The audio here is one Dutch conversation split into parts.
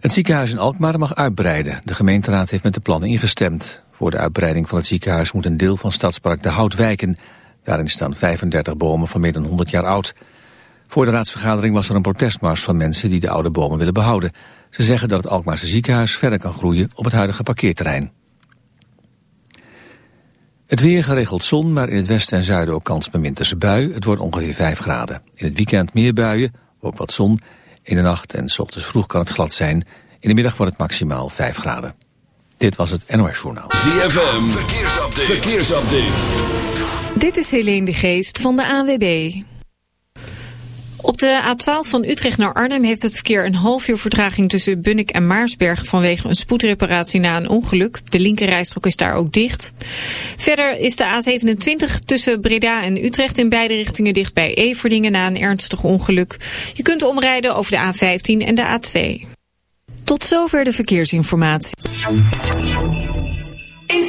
Het ziekenhuis in Alkmaar mag uitbreiden. De gemeenteraad heeft met de plannen ingestemd. Voor de uitbreiding van het ziekenhuis moet een deel van Stadspark de Hout wijken. Daarin staan 35 bomen van meer dan 100 jaar oud. Voor de raadsvergadering was er een protestmars van mensen die de oude bomen willen behouden. Ze zeggen dat het Alkmaarse ziekenhuis verder kan groeien op het huidige parkeerterrein. Het weer geregeld zon, maar in het westen en zuiden ook kans op een bui. Het wordt ongeveer 5 graden. In het weekend meer buien, ook wat zon. In de nacht en s ochtends vroeg kan het glad zijn. In de middag wordt het maximaal 5 graden. Dit was het NOS Journaal. ZFM, verkeersupdate. verkeersupdate. Dit is Helene de Geest van de ANWB. Op de A12 van Utrecht naar Arnhem heeft het verkeer een half uur vertraging tussen Bunnik en Maarsberg vanwege een spoedreparatie na een ongeluk. De linkerrijstrook is daar ook dicht. Verder is de A27 tussen Breda en Utrecht in beide richtingen dicht bij Everdingen na een ernstig ongeluk. Je kunt omrijden over de A15 en de A2. Tot zover de verkeersinformatie. In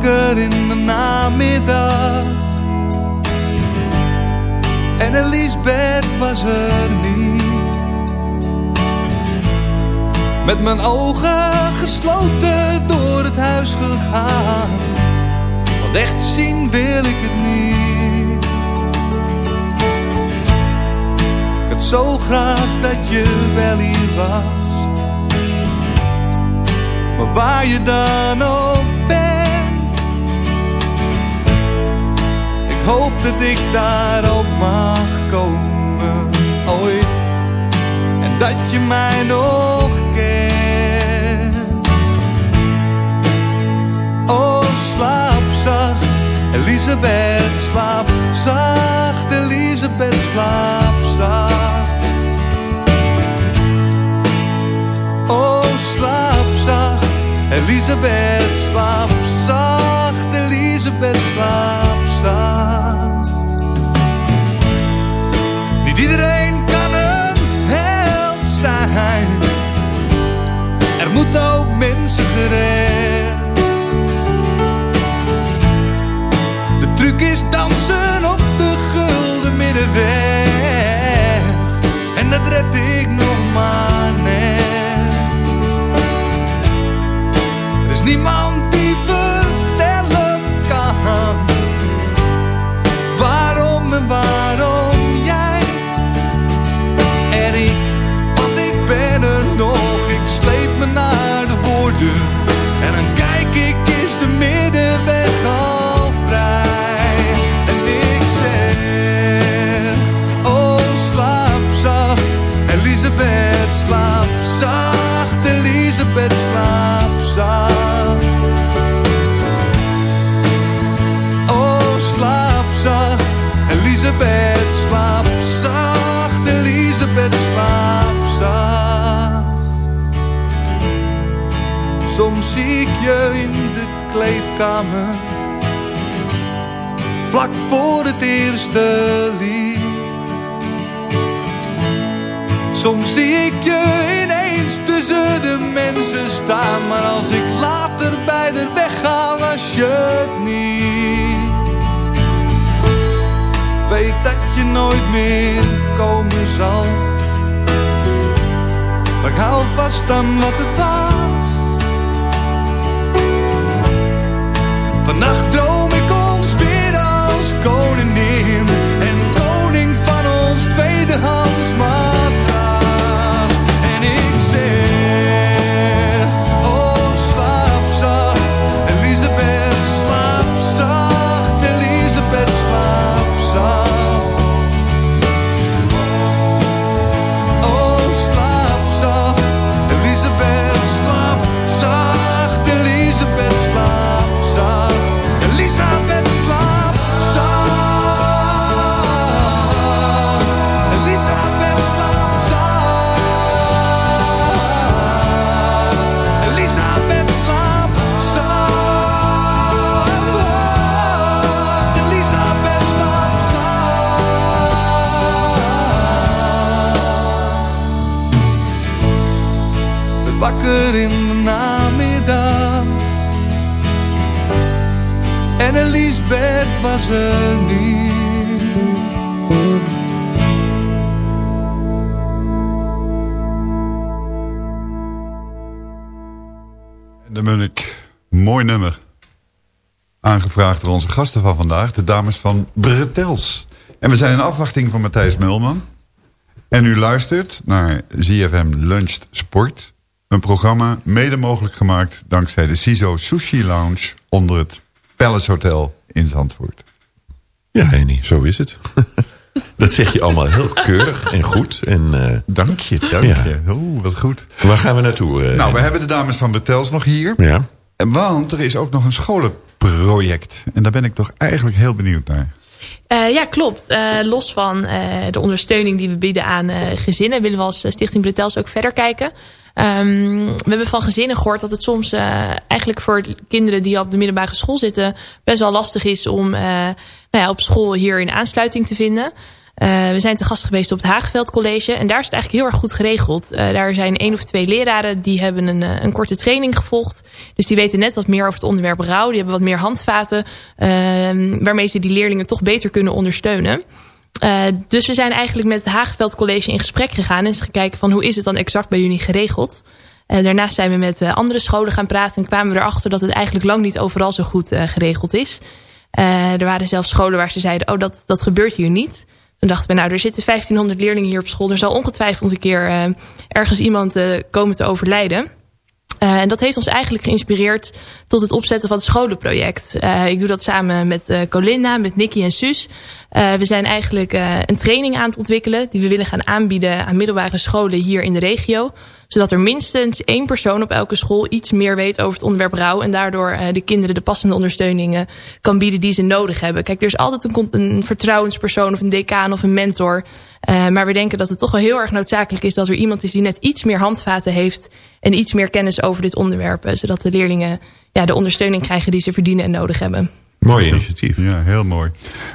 Wakker in de namiddag. En Elisabeth was er niet. Met mijn ogen gesloten door het huis gegaan. Want echt zien wil ik het niet. Ik had zo graag dat je wel hier was. Maar waar je dan ook hoop dat ik daar ook mag komen ooit. En dat je mij nog kent. Oh, slaap zacht, Elisabeth, slaap zacht Elisabeth, slaap zacht. Oh, slaap zacht, Elisabeth, slaap zacht, Elisabeth, slaap En zie ik je in de kleedkamer. Vlak voor het eerste lied. Soms zie ik je ineens tussen de mensen staan. Maar als ik later bij de weg ga, was je het niet. Weet dat je nooit meer komen zal. Maar ik hou vast aan wat het was. Vannacht droom ik ons weer als koningin en koning van ons tweedehands matras. Er niet. De Munnik, mooi nummer. Aangevraagd door onze gasten van vandaag, de dames van Bretels. En we zijn in afwachting van Matthijs Mulman. En u luistert naar ZFM Luncht Sport. Een programma mede mogelijk gemaakt dankzij de CISO Sushi Lounge onder het Palace Hotel in Zandvoort. Ja, Henny, zo is het. Dat zeg je allemaal heel keurig en goed. En, eh, Dank je, dank Ja. je. Oeh, wat goed. waar gaan we naartoe? eh, Nou, we hebben de dames van Bretels nog hier. Ja. Want er is ook nog een scholenproject. En daar ben ik toch eigenlijk heel benieuwd naar. Eh, ja, klopt. Eh, los van eh, de ondersteuning die we bieden aan eh, gezinnen... willen we als Stichting Bretels ook verder kijken. Ehm, we hebben van gezinnen gehoord dat het soms eh, eigenlijk voor kinderen die op de middelbare school zitten... best wel lastig is om eh, nou ja, op school hier in aansluiting te vinden. Eh, we zijn te gast geweest op het Haagveld College. En daar is het eigenlijk heel erg goed geregeld. Eh, daar zijn één of twee leraren die hebben een, een korte training gevolgd. Dus die weten net wat meer over het onderwerp rouw. Die hebben wat meer handvaten. ehm, waarmee ze die leerlingen toch beter kunnen ondersteunen. Eh, dus we zijn eigenlijk met het Haagveld College in gesprek gegaan. En eens gekeken van hoe is het dan exact bij jullie geregeld. En daarnaast zijn we met eh, andere scholen gaan praten. En kwamen we erachter dat het eigenlijk lang niet overal zo goed geregeld is. Er waren zelfs scholen waar ze zeiden, oh dat, dat gebeurt hier niet. Toen dachten we, nou er zitten 1500 leerlingen hier op school. Er zal ongetwijfeld een keer ergens iemand komen te overlijden. Uh, en dat heeft ons eigenlijk geïnspireerd tot het opzetten van het scholenproject. Uh, ik doe dat samen met uh, Colinda, met Nicky en Suus. We zijn eigenlijk een training aan het ontwikkelen die we willen gaan aanbieden aan middelbare scholen hier in de regio. Zodat er minstens één persoon op elke school iets meer weet over het onderwerp rouw. En daardoor uh, de kinderen de passende ondersteuningen kan bieden die ze nodig hebben. Kijk, er is altijd een, een vertrouwenspersoon of een decaan of een mentor. Uh, maar we denken dat het toch wel heel erg noodzakelijk is dat er iemand is die net iets meer handvaten heeft. En iets meer kennis over dit onderwerp. Zodat de leerlingen ja, de ondersteuning krijgen die ze verdienen en nodig hebben. Mooi initiatief. Ja, heel mooi.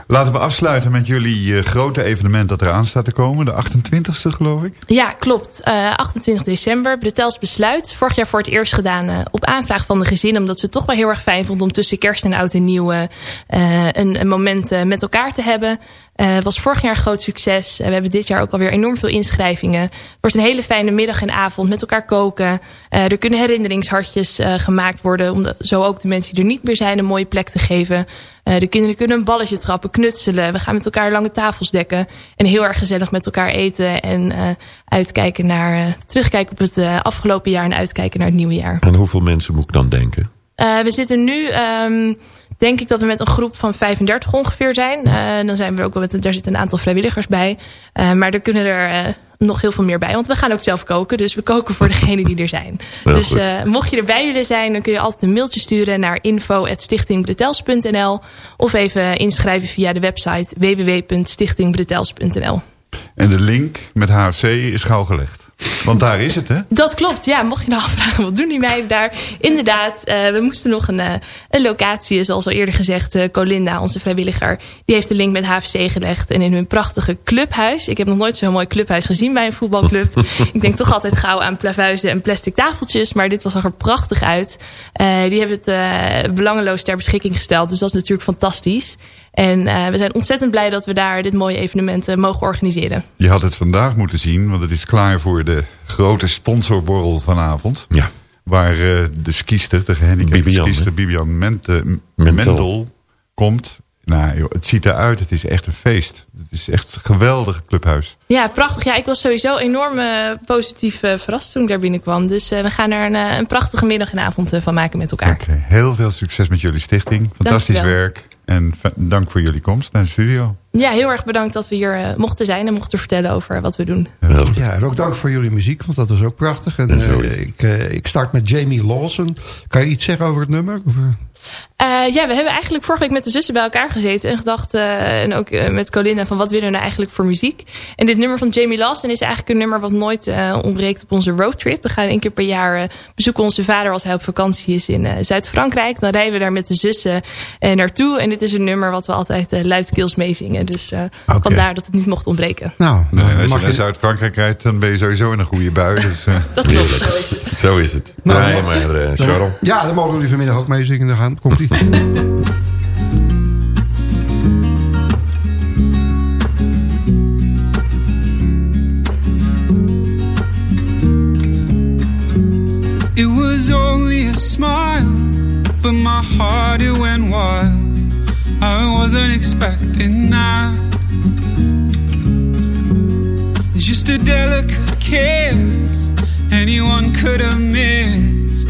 Laten we afsluiten met jullie uh, grote evenement dat eraan staat te komen. De 28e geloof ik. Ja, klopt. Uh, 28 december. Bretels besluit. Vorig jaar voor het eerst gedaan uh, op aanvraag van de gezin. Omdat ze het toch wel heel erg fijn vonden om tussen kerst en oud en nieuw uh, een, een, moment uh, met elkaar te hebben. Het was vorig jaar een groot succes. we hebben dit jaar ook alweer enorm veel inschrijvingen. Het wordt een hele fijne middag en avond met elkaar koken. er kunnen herinneringshartjes gemaakt worden. Om de, zo ook de mensen die er niet meer zijn een mooie plek te geven. Uh, de kinderen kunnen een balletje trappen, knutselen. We gaan met elkaar lange tafels dekken. En heel erg gezellig met elkaar eten. En uh, uitkijken naar, uh, terugkijken op het afgelopen jaar en uitkijken naar het nieuwe jaar. En hoeveel mensen moet ik dan denken? we zitten nu, um, denk ik dat we met een groep van 35 ongeveer zijn. dan zijn we ook wel met, daar zitten een aantal vrijwilligers bij. maar er kunnen er nog heel veel meer bij. Want we gaan ook zelf koken. Dus we koken voor degenen die er zijn. Dus uh, mocht je erbij willen zijn, dan kun je altijd een mailtje sturen naar info.stichtingbretels.nl of even inschrijven via de website www.stichtingbretels.nl En de link met HFC is gauw gelegd. Want daar is het, hè? Dat klopt, ja. Mocht je nou afvragen, wat doen die meiden daar? Inderdaad, eh, we moesten nog een, eh, een locatie, zoals al eerder gezegd. eh, Colinda, onze vrijwilliger, die heeft de link met HVC gelegd. En in hun prachtige clubhuis. Ik heb nog nooit zo'n mooi clubhuis gezien bij een voetbalclub. ik denk toch altijd gauw aan plavuizen en plastic tafeltjes. Maar dit was er prachtig uit. Die hebben het belangeloos ter beschikking gesteld. Dus dat is natuurlijk fantastisch. En eh, we zijn ontzettend blij dat we daar dit mooie evenement eh, mogen organiseren. Je had het vandaag moeten zien, want het is klaar voor de grote sponsorborrel vanavond. Ja. Waar eh, de skiester, de gehandicapte Bibian, skiester? Bibian Mente. Mendel komt. Nou, joh, het ziet eruit. Het is echt een feest. Het is echt een geweldig clubhuis. Ja, prachtig. Ja, ik was sowieso enorm positief verrast toen ik daar binnenkwam. Dus eh, we gaan er een, een prachtige middag en avond van maken met elkaar. Oké, Heel veel succes met jullie stichting. Fantastisch werk. En dank voor jullie komst naar de studio. Ja, heel erg bedankt dat we hier eh, mochten zijn en mochten vertellen over wat we doen. Ja, en ook dank voor jullie muziek, want dat was ook prachtig. En, eh, ik, eh, ik start met Jamie Lawson. Kan je iets zeggen over het nummer? Of, eh? Ja, we hebben eigenlijk vorige week met de zussen bij elkaar gezeten en gedacht, eh, en ook eh, met Colinda, van wat willen we nou eigenlijk voor muziek? En dit nummer van Jamie Lawson is eigenlijk een nummer wat nooit eh, ontbreekt op onze roadtrip. We gaan één keer per jaar bezoeken onze vader als hij op vakantie is in eh, Zuid-Frankrijk. Dan rijden we daar met de zussen naartoe. En dit is een nummer wat we altijd eh, luidkeels meezingen. Dus eh, vandaar dat het niet mocht ontbreken. Nou, Nee, nou, als je naar Zuid-Frankrijk rijdt, dan ben je sowieso in een goede bui. Dus, Dat klopt, zo is het. Zo is het. Nou, nou, maar, Charles. ja, dan mogen jullie vanmiddag ook meezingen. Daar gaan. Komt ie. It was only a smile, but my heart it went wild. I wasn't expecting that. Just a delicate kiss, anyone could have missed.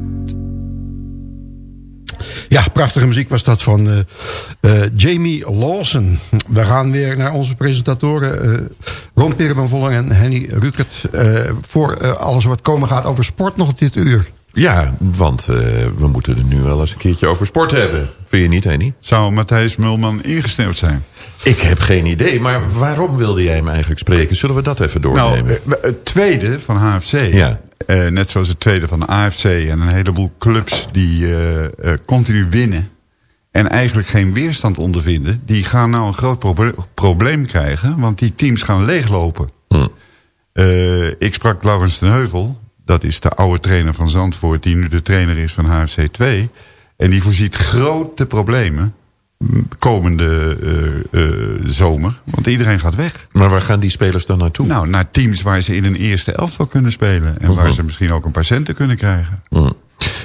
Ja, prachtige muziek was dat van eh, eh, Jamie Lawson. We gaan weer naar onze presentatoren. eh Ron Volling en Henny Rukert. voor alles wat komen gaat over sport nog dit uur. Ja, want eh, we moeten het nu wel eens een keertje over sport hebben. Vind je niet, Henny? Zou Matthijs Mulman ingesneeuwd zijn? Ik heb geen idee, maar waarom wilde jij hem eigenlijk spreken? Zullen we dat even doornemen? Nou, eh, het tweede van HFC, Ja. eh, net zoals het tweede van de AFC... en een heleboel clubs die continu winnen... en eigenlijk geen weerstand ondervinden... die gaan nou een groot proble- probleem krijgen... want die teams gaan leeglopen. Hm. Ik sprak Laurens ten Heuvel... dat is de oude trainer van Zandvoort... die nu de trainer is van HFC 2... en die voorziet grote problemen... komende eh, eh, zomer, want iedereen gaat weg. Maar waar gaan die spelers dan naartoe? Nou, naar teams waar ze in een eerste elftal kunnen spelen. En waar Mhm. ze misschien ook een paar centen kunnen krijgen.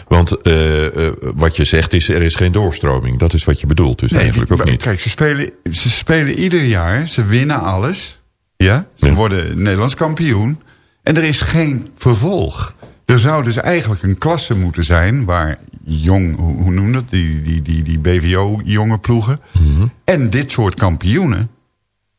Want eh, wat je zegt is, er is geen doorstroming. Dat is wat je bedoelt dus eigenlijk, die- of niet? Kijk, ze spelen, ze spelen ieder jaar. Ze winnen alles. Ja? Ze Ja. worden Nederlands kampioen. En er is geen vervolg. Er zou dus eigenlijk een klasse moeten zijn... waar jong, hoe, noem dat? Die, die, die, die BVO-jonge ploegen... Mhm. en dit soort kampioenen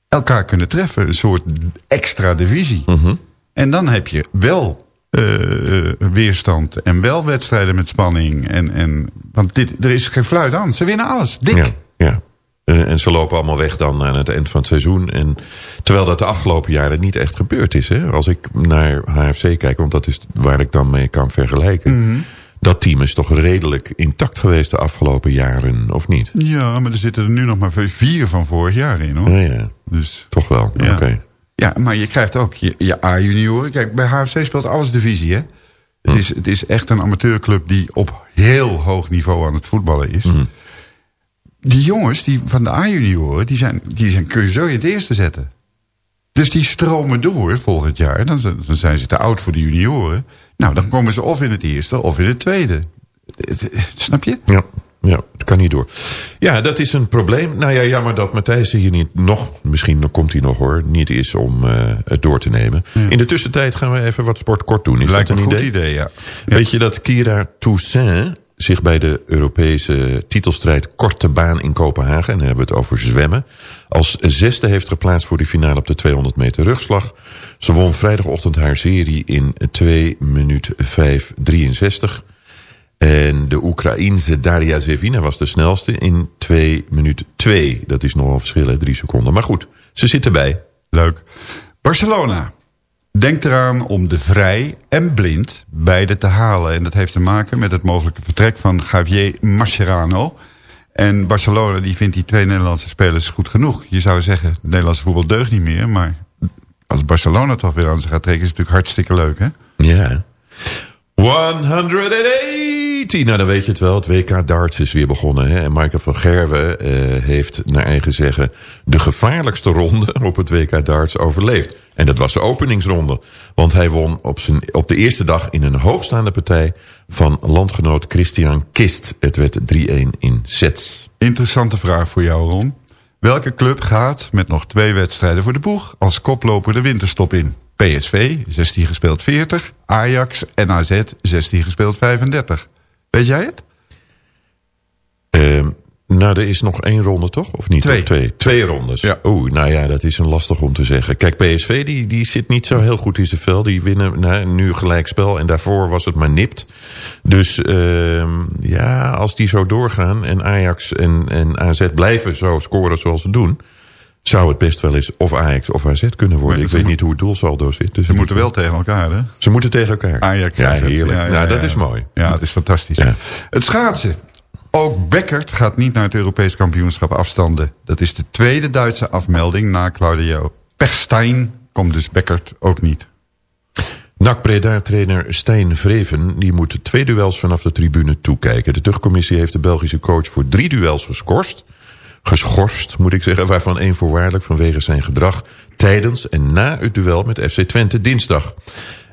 elkaar kunnen treffen. Een soort extra divisie. Mhm. En dan heb je wel eh, eh, weerstand en wel wedstrijden met spanning. En, en, want dit, er is geen fluit aan. Ze winnen alles. Dik. Ja, ja. En, en ze lopen allemaal weg dan aan het eind van het seizoen. En, terwijl dat de afgelopen jaren niet echt gebeurd is. Hè? Als ik naar HFC kijk, want dat is waar ik dan mee kan vergelijken. Mhm. Dat team is toch redelijk intact geweest de afgelopen jaren, of niet? Ja, maar er zitten er nu nog maar vier van vorig jaar in. hoor. Ja, ja. Dus, Toch wel, Ja. oké. ja, maar je krijgt ook je, je A-junioren. Kijk, bij HFC speelt alles divisie, hè? Het, Hm. is, het is echt een amateurclub die op heel hoog niveau aan het voetballen is. Hm. Die jongens die, van de A-junioren, die, zijn, die zijn, kun je zo in het eerste zetten. Dus die stromen door volgend jaar. Dan, zijn- dan zijn ze te oud voor de junioren. Nou, dan komen ze of in het eerste of in het tweede. Snap je? Ja, ja, het kan niet door. Ja, dat is een probleem. Nou ja, jammer dat Matthijs hier niet nog, misschien komt hij nog hoor, niet is om eh, het door te nemen. In de tussentijd gaan we even wat sport kort doen. Is Lijkt dat een goed idee? idee, ja. Weet je dat Kira Toussaint zich bij de Europese titelstrijd Korte Baan in Kopenhagen... en dan hebben we het over zwemmen... als zesde heeft geplaatst voor die finale op de 200 meter rugslag. Ze won vrijdagochtend haar serie in 2 minuut 5 63... En de Oekraïense Daria Zevina was de snelste in 2 minuut 2. Dat is nogal verschil, hè, drie seconden. Maar goed, ze zit erbij. Leuk. Barcelona. Denkt eraan om de vrij en blind beide te halen. En dat heeft te maken met het mogelijke vertrek van Javier Mascherano. En Barcelona die vindt die twee Nederlandse spelers goed genoeg. Je zou zeggen, het Nederlandse voetbal deugt niet meer. Maar als Barcelona toch weer aan ze gaat trekken... is het natuurlijk hartstikke leuk, hè? Ja. 180! Nou, dan weet je het wel. Het WK darts is weer begonnen. Hè? En Michael van Gerwen eh, heeft naar eigen zeggen... de gevaarlijkste ronde op het WK darts overleefd. En dat was de openingsronde. Want hij won op, zijn, op de eerste dag in een hoogstaande partij... van landgenoot Christian Kist. Het werd 3-1 in sets. Interessante vraag voor jou, Ron. Welke club gaat met nog twee wedstrijden voor de boeg... als koploper de winterstop in? PSV, 16 gespeeld 40. Ajax en AZ, 16 gespeeld 35. Weet jij het? Ehm, nou, er is nog één ronde, toch? Of niet? Twee. Of twee? Twee rondes. Ja. Oeh, nou ja, dat is een lastig om te zeggen. Kijk, PSV die, die zit niet zo heel goed in zijn vel. Die winnen nou, nu gelijk spel. En daarvoor was het maar nipt. Dus ehm, ja, als die zo doorgaan... en Ajax en, en AZ blijven zo scoren zoals ze doen... zou het best wel eens of Ajax of AZ kunnen worden. Ik weet niet hoe het doelsaldo zit. Dus Ze moeten wel tegen elkaar, hè? Ze moeten tegen elkaar. Ajax. Ja, heerlijk. nou, dat is mooi. Ja, het is fantastisch. Ja. Het schaatsen. Ook Beckert gaat niet naar het Europees kampioenschap afstanden. Dat is de tweede Duitse afmelding na Claudio Perstein. Komt dus Beckert ook niet. NAC Breda-trainer Stijn Vreven die moet twee duels vanaf de tribune toekijken. De terugcommissie heeft de Belgische coach voor drie duels geschorst. Geschorst, moet ik zeggen, waarvan één voorwaardelijk vanwege zijn gedrag... tijdens en na het duel met FC Twente dinsdag.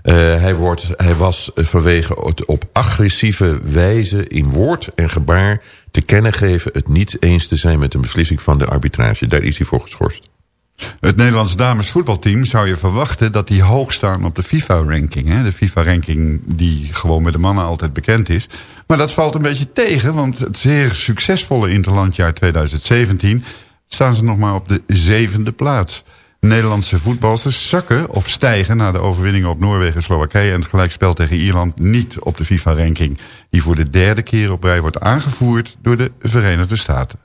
Eh, hij, wordt, hij was vanwege het op agressieve wijze in woord en gebaar te kennen geven... het niet eens te zijn met een beslissing van de arbitrage. Daar is hij voor geschorst. Het Nederlands damesvoetbalteam zou je verwachten dat die hoog staan op de FIFA-ranking. De FIFA-ranking die gewoon met de mannen altijd bekend is. Maar dat valt een beetje tegen, want het zeer succesvolle interlandjaar 2017 staan ze nog maar op de zevende plaats. Nederlandse voetbalsters zakken of stijgen na de overwinningen op Noorwegen en Slowakije... en het gelijkspel tegen Ierland niet op de FIFA-ranking... die voor de derde keer op rij wordt aangevoerd door de Verenigde Staten.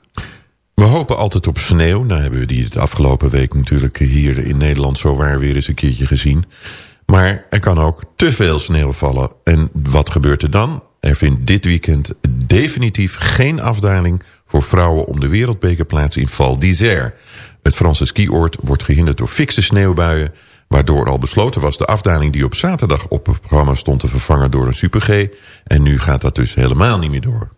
We hopen altijd op sneeuw. Nou hebben we die het afgelopen week natuurlijk hier in Nederland zo waar weer eens een keertje gezien. Maar er kan ook te veel sneeuw vallen. En wat gebeurt er dan? Er vindt dit weekend definitief geen afdaling voor vrouwen om de wereldbekerplaats in Val d'Isère. Het Franse skioord wordt gehinderd door fikse sneeuwbuien... waardoor al besloten was de afdaling die op zaterdag op het programma stond te vervangen door een Super G. En nu gaat dat dus helemaal niet meer door.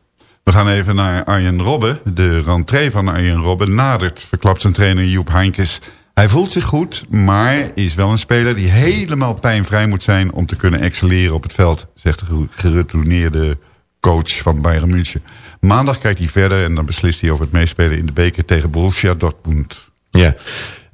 We gaan even naar Arjen Robben. De rentree van Arjen Robben nadert, verklapt zijn trainer Joep Heinkes. Hij voelt zich goed, maar is wel een speler die helemaal pijnvrij moet zijn... om te kunnen excelleren op het veld, zegt de geretourneerde coach van Bayern München. Maandag kijkt hij verder en dan beslist hij over het meespelen in de beker tegen Borussia Dortmund. Ja,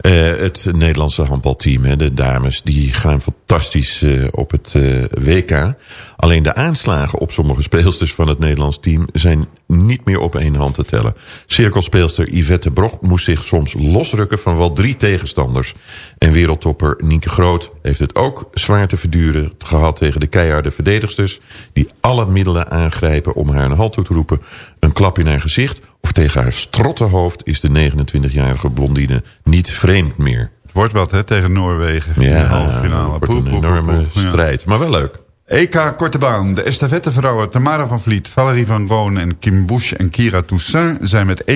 uh, het Nederlandse handbalteam, hè, de dames, die gaan fantastisch uh, op het uh, WK. Alleen de aanslagen op sommige speelsters van het Nederlands team zijn niet meer op één hand te tellen. Cirkelspeelster Yvette Brok moest zich soms losrukken van wel drie tegenstanders. En wereldtopper Nienke Groot heeft het ook zwaar te verduren gehad tegen de keiharde verdedigsters... die alle middelen aangrijpen om haar een halt toe te roepen. Een klap in haar gezicht of tegen haar strottenhoofd is de 29-jarige blondine niet vreemd meer. Het wordt wat hè, tegen Noorwegen ja, in de halve finale. Het wordt een enorme strijd, maar wel leuk. EK Korte Baan. De estafettevrouwen Tamara van Vliet, Valerie van Roon en Kim Busch en Kira Toussaint... zijn met 1.37.14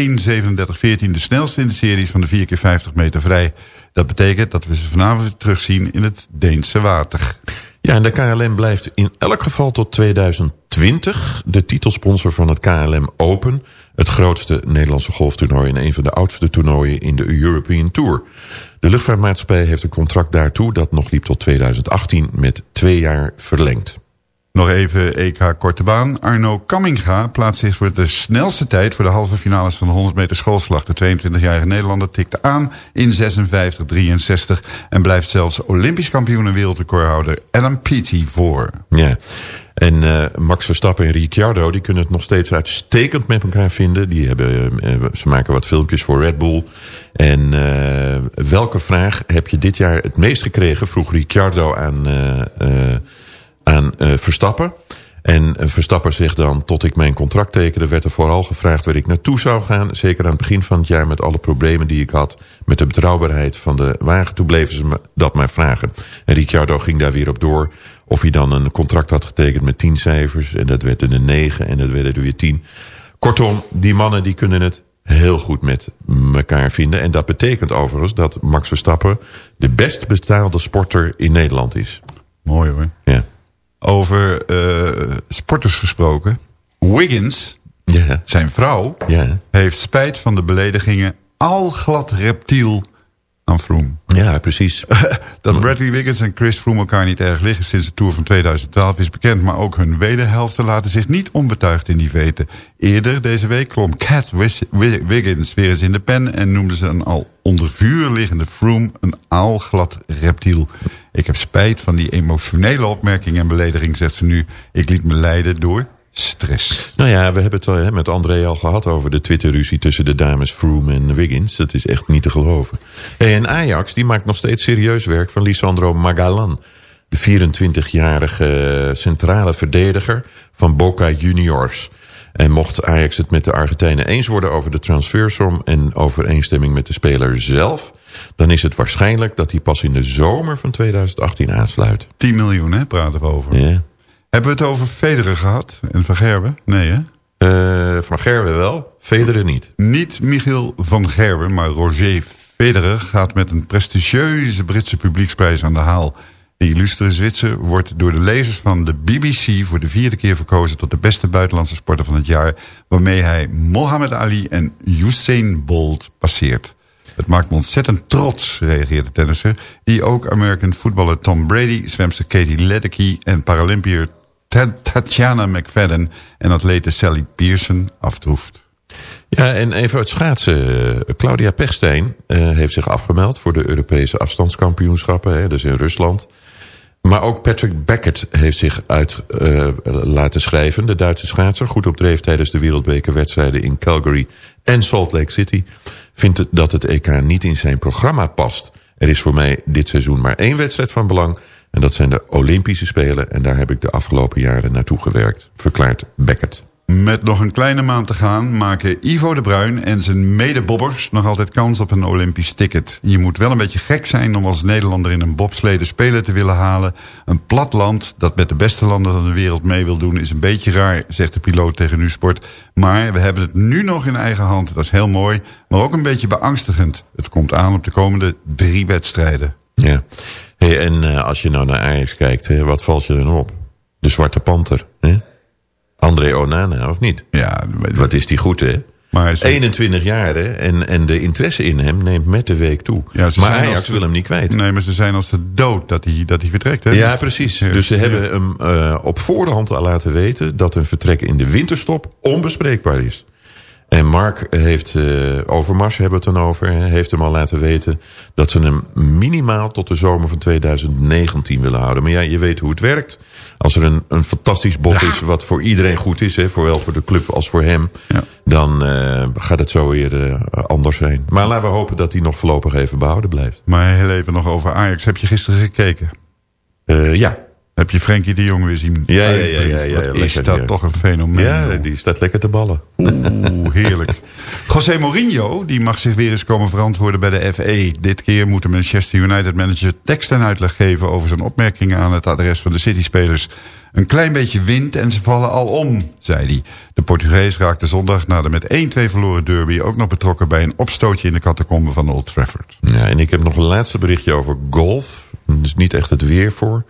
de snelste in de series van de 4x50 meter vrij. Dat betekent dat we ze vanavond terugzien in het Deense water. Ja, en de KLM blijft in elk geval tot 2020 de titelsponsor van het KLM Open... het grootste Nederlandse golftoernooi en een van de oudste toernooien in de European Tour. De luchtvaartmaatschappij heeft een contract daartoe dat nog liep tot 2018 met twee jaar verlengd. Nog even EK Korte Baan. Arno Kamminga plaatst zich voor de snelste tijd... voor de halve finales van de 100 meter schoolslag. De 22-jarige Nederlander tikte aan in 56-63... en blijft zelfs Olympisch kampioen en wereldrecordhouder Adam Peaty voor. Ja, en uh, Max Verstappen en Ricciardo... die kunnen het nog steeds uitstekend met elkaar vinden. Die hebben, uh, ze maken wat filmpjes voor Red Bull. En welke vraag heb je dit jaar het meest gekregen? Vroeg Ricciardo aan aan uh, Verstappen. En uh, Verstappen zegt dan, tot ik mijn contract tekende... werd er vooral gevraagd waar ik naartoe zou gaan. Zeker aan het begin van het jaar met alle problemen die ik had... met de betrouwbaarheid van de wagen. Toen bleven ze me dat maar vragen. En Ricciardo ging daar weer op door... of hij dan een contract had getekend met tien cijfers... en dat werd er een negen en dat werd er weer tien. Kortom, die mannen die kunnen het heel goed met elkaar vinden. En dat betekent overigens dat Max Verstappen... de best betaalde sporter in Nederland is. Mooi hoor. Ja. Over uh, sporters gesproken. Wiggins, zijn vrouw, heeft spijt van de beledigingen al glad reptiel aan Froome. Ja, precies. dat Bradley Wiggins en Chris Froome elkaar niet erg liggen sinds de Tour van 2012 is bekend. Maar ook hun wederhelften laten zich niet onbetuigd in die veten. Eerder deze week klom Cat Wiggins weer eens in de pen... en noemde ze een al onder vuur liggende Froome een aalglad reptiel. Ik heb spijt van die emotionele opmerking en belediging, zegt ze nu. Ik liet me leiden door stress. Nou ja, we hebben het hè, met André al gehad over de Twitterruzie tussen de dames Froome en Wiggins. Dat is echt niet te geloven. En Ajax die maakt nog steeds serieus werk van Lisandro Magalan. De 24-jarige centrale verdediger van Boca Juniors. En mocht Ajax het met de Argentijnen eens worden over de transfersom... en overeenstemming met de speler zelf... dan is het waarschijnlijk dat hij pas in de zomer van 2018 aansluit. 10 miljoen, hè, praten we over. Ja. Hebben we het over Federer gehad en Van Gerwen? Nee, hè? Uh, van Gerwen wel, Federer niet. Niet Michiel van Gerwen, maar Roger Federer gaat met een prestigieuze Britse publieksprijs aan de haal. De illustere Zwitser wordt door de lezers van de BBC voor de vierde keer verkozen tot de beste buitenlandse sporter van het jaar, waarmee hij Mohammed Ali en Usain Bolt passeert. Het maakt me ontzettend trots, reageert de tennisser... die ook American voetballer Tom Brady, zwemster Katie Ledecky... en Paralympiër Tatjana McFadden en atlete Sally Pearson aftroeft. Ja, en even het schaatsen. Claudia Pechstein eh, heeft zich afgemeld voor de Europese afstandskampioenschappen. Hè, dus in Rusland. Maar ook Patrick Beckett heeft zich uit eh, laten schrijven. De Duitse schaatser, goed op dreef tijdens de wereldbekerwedstrijden in Calgary en Salt Lake City. Vindt dat het EK niet in zijn programma past. Er is voor mij dit seizoen maar één wedstrijd van belang. En dat zijn de Olympische Spelen. En daar heb ik de afgelopen jaren naartoe gewerkt. Verklaart Beckett. Met nog een kleine maand te gaan maken Ivo de Bruin en zijn medebobbers nog altijd kans op een Olympisch ticket. Je moet wel een beetje gek zijn om als Nederlander in een bobsleden spelen te willen halen. Een plat land dat met de beste landen van de wereld mee wil doen is een beetje raar, zegt de piloot tegen NuSport. Maar we hebben het nu nog in eigen hand. Dat is heel mooi, maar ook een beetje beangstigend. Het komt aan op de komende drie wedstrijden. Ja. Hey, en uh, als je nou naar Ajax kijkt, wat valt je dan op? De Zwarte Panter. Hè? André Onana, of niet? Ja. Wat is die goed, hè? Maar ze... 21 jaar, hè? En, en de interesse in hem neemt met de week toe. Ja, maar Ajax als wil hem niet kwijt. Nee, maar ze zijn als de dood dat hij, dat hij vertrekt. Hè? Ja, precies. Dus ze hebben hem uh, op voorhand al laten weten... dat een vertrek in de winterstop onbespreekbaar is. En Mark heeft, uh, Overmars hebben we het dan over... heeft hem al laten weten dat ze hem minimaal tot de zomer van 2019 willen houden. Maar ja, je weet hoe het werkt. Als er een, een fantastisch bod ja. is wat voor iedereen goed is... Hè, zowel voor de club als voor hem... Ja. dan uh, gaat het zo weer uh, anders zijn. Maar laten we hopen dat hij nog voorlopig even behouden blijft. Maar heel even nog over Ajax. Heb je gisteren gekeken? Ja. Heb je Frenkie de Jong weer zien? Ja, ja, ja. ja, ja, Wat ja is dat toch een fenomeen? Ja, joh. die staat lekker te ballen. Oeh, heerlijk. José Mourinho die mag zich weer eens komen verantwoorden bij de FA. Dit keer moet de Manchester United manager tekst en uitleg geven... over zijn opmerkingen aan het adres van de City-spelers. Een klein beetje wind en ze vallen al om, zei hij. De Portugees raakte zondag na de met 1-2 verloren derby... ook nog betrokken bij een opstootje in de catacombe van Old Trafford. Ja, en ik heb nog een laatste berichtje over golf. Dus niet echt het weer voor...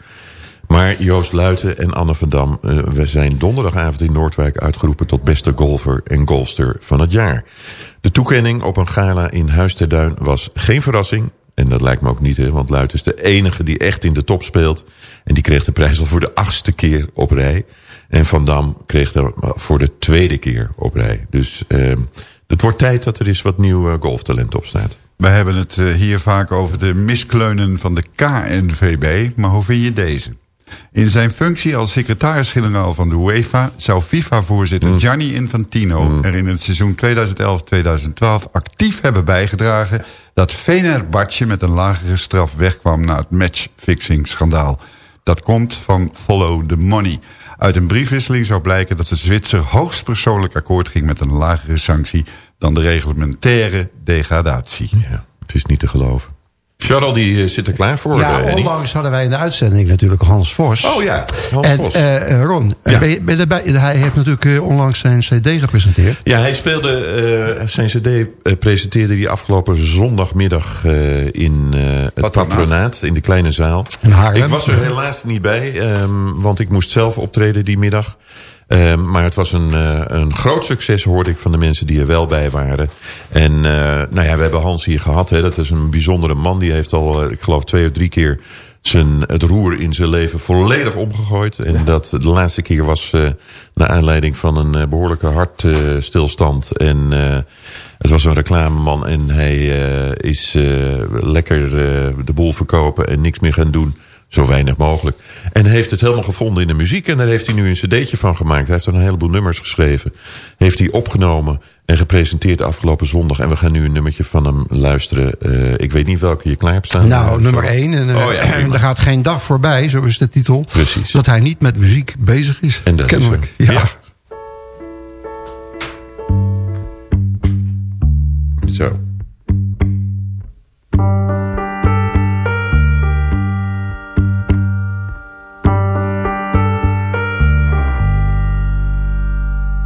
Maar Joost Luiten en Anne van Dam, uh, we zijn donderdagavond in Noordwijk uitgeroepen tot beste golfer en golfster van het jaar. De toekenning op een gala in Huis ter Duin was geen verrassing. En dat lijkt me ook niet, hè, want Luiten is de enige die echt in de top speelt. En die kreeg de prijs al voor de achtste keer op rij. En Van Dam kreeg er voor de tweede keer op rij. Dus uh, het wordt tijd dat er eens wat nieuw uh, golftalent op staat. We hebben het hier vaak over de miskleunen van de KNVB. Maar hoe vind je deze? In zijn functie als secretaris-generaal van de UEFA... zou FIFA-voorzitter mm. Gianni Infantino mm. er in het seizoen 2011-2012 actief hebben bijgedragen... dat Fenerbahce met een lagere straf wegkwam na het matchfixing-schandaal. Dat komt van Follow the Money. Uit een briefwisseling zou blijken dat de Zwitser hoogstpersoonlijk akkoord ging... met een lagere sanctie dan de reglementaire degradatie. Ja, het is niet te geloven. Charles die zit er klaar voor. Ja, uh, onlangs hadden wij in de uitzending natuurlijk Hans Vos. Oh ja, Hans en, Vos. Uh, Ron, ja. ben je, ben je erbij? hij heeft natuurlijk onlangs zijn cd gepresenteerd. Ja, hij speelde uh, zijn cd, presenteerde die afgelopen zondagmiddag in het patronaat. patronaat. In de kleine zaal. In Haarlem. Ik was er helaas niet bij, um, want ik moest zelf optreden die middag. Uh, maar het was een, uh, een groot succes, hoorde ik van de mensen die er wel bij waren. En uh, nou ja, we hebben Hans hier gehad. Hè. Dat is een bijzondere man. Die heeft al, ik geloof, twee of drie keer zijn, het roer in zijn leven volledig omgegooid. En ja. dat de laatste keer was naar aanleiding van een behoorlijke hartstilstand. en het was een reclameman en hij is lekker de boel verkopen en niks meer gaan doen. Zo weinig mogelijk. En heeft het helemaal gevonden in de muziek. En daar heeft hij nu een cd'tje van gemaakt. Hij heeft er een heleboel nummers geschreven. Heeft hij opgenomen en gepresenteerd afgelopen zondag. En we gaan nu een nummertje van hem luisteren. Uh, ik weet niet welke je klaar hebt staan. Nou, nummer 1. En, uh, oh, ja, en er gaat geen dag voorbij, zo is de titel. Precies. Dat hij niet met muziek bezig is. En dat Kennelijk. is ja. ja. Zo.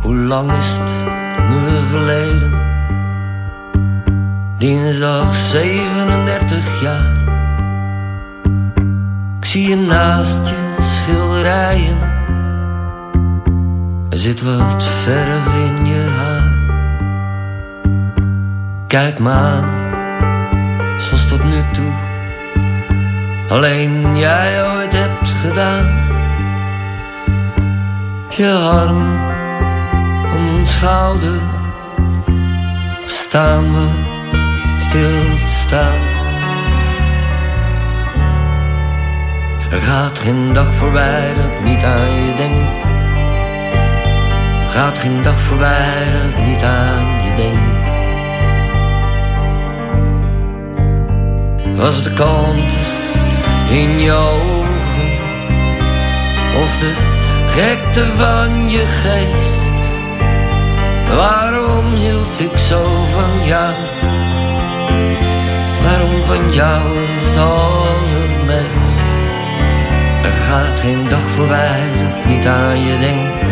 Hoe lang is het nu geleden? Dinsdag 37 jaar. Ik zie je naast je schilderijen. Er zit wat verf in je haar. Kijk me aan, zoals tot nu toe. Alleen jij ooit hebt gedaan. Je arm schouder staan we stil te staan. Er gaat geen dag voorbij dat niet aan je denk. Er gaat geen dag voorbij dat niet aan je denk. Was de kant in je ogen of de gekte van je geest? Waarom hield ik zo van jou? Waarom van jou het allermeest? Er gaat geen dag voorbij dat niet aan je denk.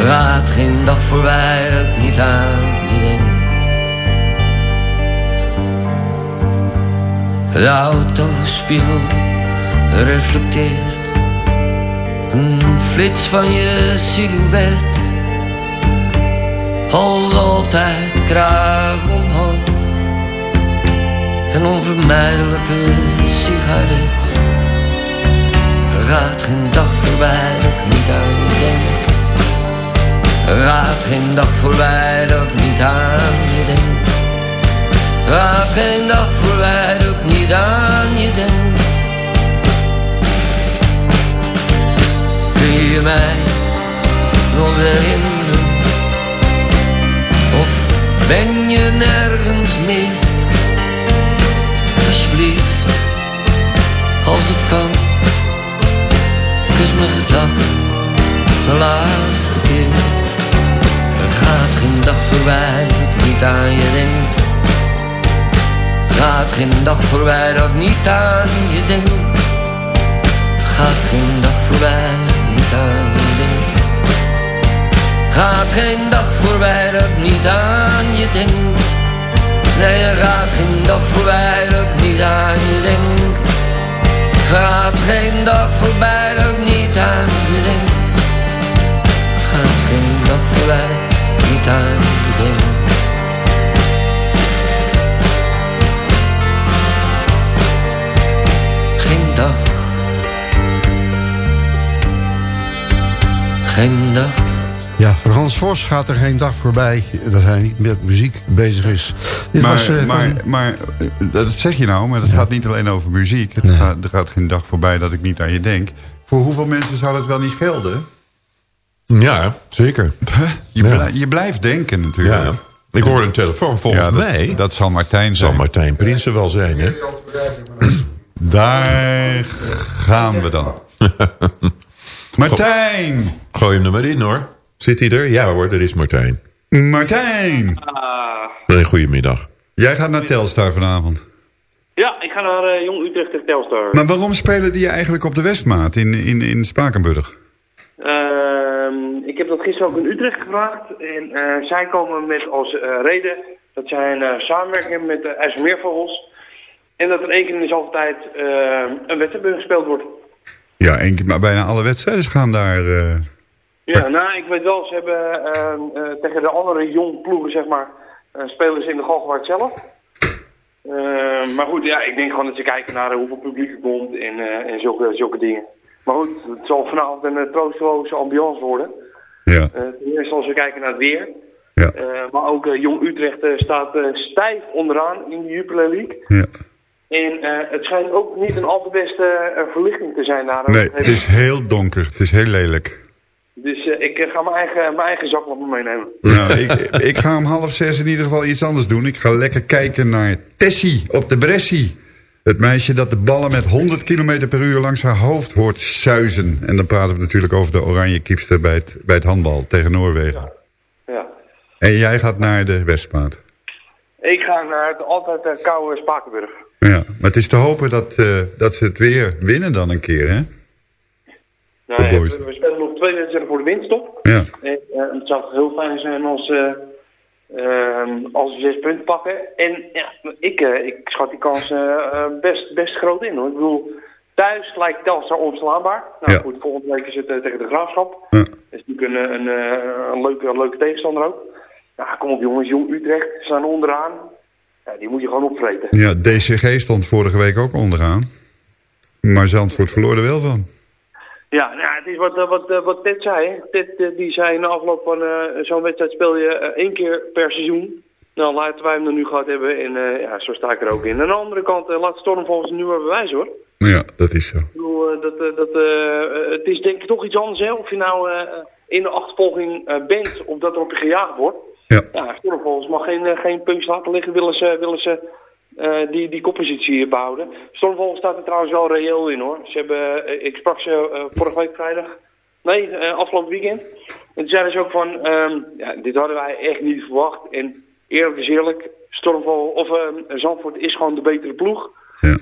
Er gaat geen dag voorbij dat niet aan je denk. De autospiegel reflecteert een flits van je silhouet. Als altijd kraag omhoog. Een onvermijdelijke sigaret. Er gaat geen dag voorbij dat ik niet aan je denk. Er gaat geen dag voorbij dat ik niet aan je denk. Er gaat geen dag voorbij dat ik niet aan je denk. Kun je mij nog herinneren? Ben je nergens meer? Alsjeblieft, als het kan, kus me gedag de laatste keer. Er gaat geen dag voorbij dat niet aan je denk. Er gaat geen dag voorbij dat niet aan je denk. Er gaat geen dag voorbij niet aan je. Gaat geen dag voorbij dat niet aan je denk. Nee, er gaat geen dag voorbij dat niet aan je denk. Gaat geen dag voorbij dat niet aan je denk. Gaat geen dag voorbij, niet aan je denk. Geen dag. Geen dag. Ja, voor Hans Vos gaat er geen dag voorbij dat hij niet met muziek bezig is. Dit maar, was, eh, maar, van- maar eh, dat zeg je nou, maar dat gaat niet alleen over muziek. Het gaat, er gaat geen dag voorbij dat ik niet aan je denk. Voor hoeveel mensen zou dat wel niet gelden? Ja, zeker. Je, Ja. blij- je blijft denken natuurlijk. Ja. Ik hoor een telefoon. Volgens Ja, dat- mij dat zal Martijn zal zijn. Martijn Prinsen wel zijn, hè? Daar gaan we dan. Martijn! Gooi hem er maar in, hoor. Zit hij er? Ja hoor, er is Martijn. Martijn! Nee, goedemiddag. Jij gaat naar Telstar vanavond. Ja, ik ga naar eh, Jong Utrecht tegen Telstar. Maar waarom spelen die eigenlijk op de Westmaat in, in, in Spakenburg? Ehm, ik heb dat gisteren ook in Utrecht gevraagd. En eh, zij komen met als eh, reden dat zij een samenwerking hebben met de IJsselmeervogels. En dat er één keer in de zoveel tijd eh, een wedstrijd gespeeld wordt. Ja, één keer, maar bijna alle wedstrijden gaan daar... Ja, nou, ik weet wel, ze hebben ehm, eh, tegen de andere jong ploegen, zeg maar, eh, spelen ze in de Galgenwaard zelf. Ehm, maar goed, ja, ik denk gewoon dat ze kijken naar eh, hoeveel publiek er komt en, en zulke, zulke dingen. Maar goed, het zal vanavond een uh, troosteloze ambiance worden. Ja. Ten eerste als we kijken naar het weer. Eh, maar ook Jong Utrecht staat stijf onderaan in de Jupiler League. Ja. En het schijnt ook niet een al te beste verlichting te zijn daar. Nee, het is heel donker. Het is heel lelijk. Dus eh, ik eh, ga mijn eigen, mijn eigen zaklamp meenemen. Nou, ik, ik ga om half zes in ieder geval iets anders doen. Ik ga lekker kijken naar Tessie op de Bressie. Het meisje dat de ballen met 100 km per uur langs haar hoofd hoort suizen. En dan praten we natuurlijk over de oranje kiepster bij het, bij het handbal tegen Noorwegen. Ja. En jij gaat naar de Westmaat. Ik ga naar het altijd koude Spakenburg. Ja, maar het is te hopen dat, eh, dat ze het weer winnen dan een keer, hè? Nou, ja, we, spelen nog twee wedstrijden voor de winststop. Ja. En, eh, het zou heel fijn zijn als, eh, ehm, als we zes punten pakken. En ja, ik, eh, ik schat die kans best, best groot in. Hoor. Ik bedoel, thuis lijkt Telstar onverslaanbaar. Nou Ja. goed, volgende week is het tegen de Graafschap. Ja. Dat is natuurlijk een, een, een, leuke, een leuke tegenstander ook. Ja, kom op jongens, Jong Utrecht staan onderaan. Ja, die moet je gewoon opvreten. Ja, DCG stond vorige week ook onderaan. Maar Zandvoort verloor er wel van. Ja, nou, het is wat, eh, wat, eh, wat Ted zei. Ted eh, die zei na afloop van zo'n wedstrijd speel je één keer per seizoen. Nou, laten wij hem er nu gehad hebben en ja, zo sta ik er ook in. Aan de andere kant, laat Storm volgens nu maar bewijzen hoor. Ja, dat is zo. Ik bedoel, dat, dat, het is denk ik toch iets anders hè, of je nou in de achtervolging bent of dat er op je gejaagd wordt. Ja. Ja, Stormvogels mag geen, geen puntjes laten liggen, willen ze, willen ze eh, die, die koppositie behouden. Stormvogels staat er trouwens wel reëel in hoor. Ze hebben, eh, ik sprak ze eh, vorige week vrijdag, nee, afgelopen weekend. En toen zeiden ze ook van, ehm, ja, dit hadden wij echt niet verwacht. En eerlijk is eerlijk, Stormvogel, of ehm, Zandvoort is gewoon de betere ploeg.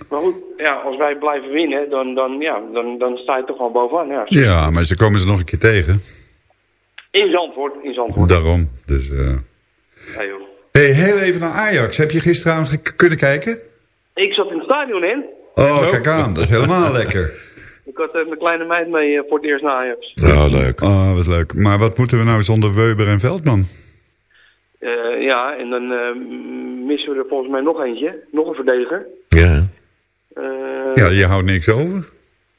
Maar goed, ja, als wij blijven winnen, dan, dan, ja, dan, dan sta je toch wel bovenaan. Ja. Ja, maar ze komen ze nog een keer tegen. In Zandvoort, in Zandvoort. Daarom. Dus, Ja, joh. Hey, heel even naar Ajax. Heb je gisteravond kunnen kijken? Ik zat in het stadion in. Oh, kijk aan. Dat is helemaal lekker. Ik had eh, mijn kleine meid mee eh, voor het eerst naar Ajax. Ja, leuk. Oh, wat leuk. Maar wat moeten we nou zonder Weber en Veldman? Eh, ja, en dan eh, missen we er volgens mij nog eentje. Nog een verdediger. Ja. Eh, Ja, je houdt niks over.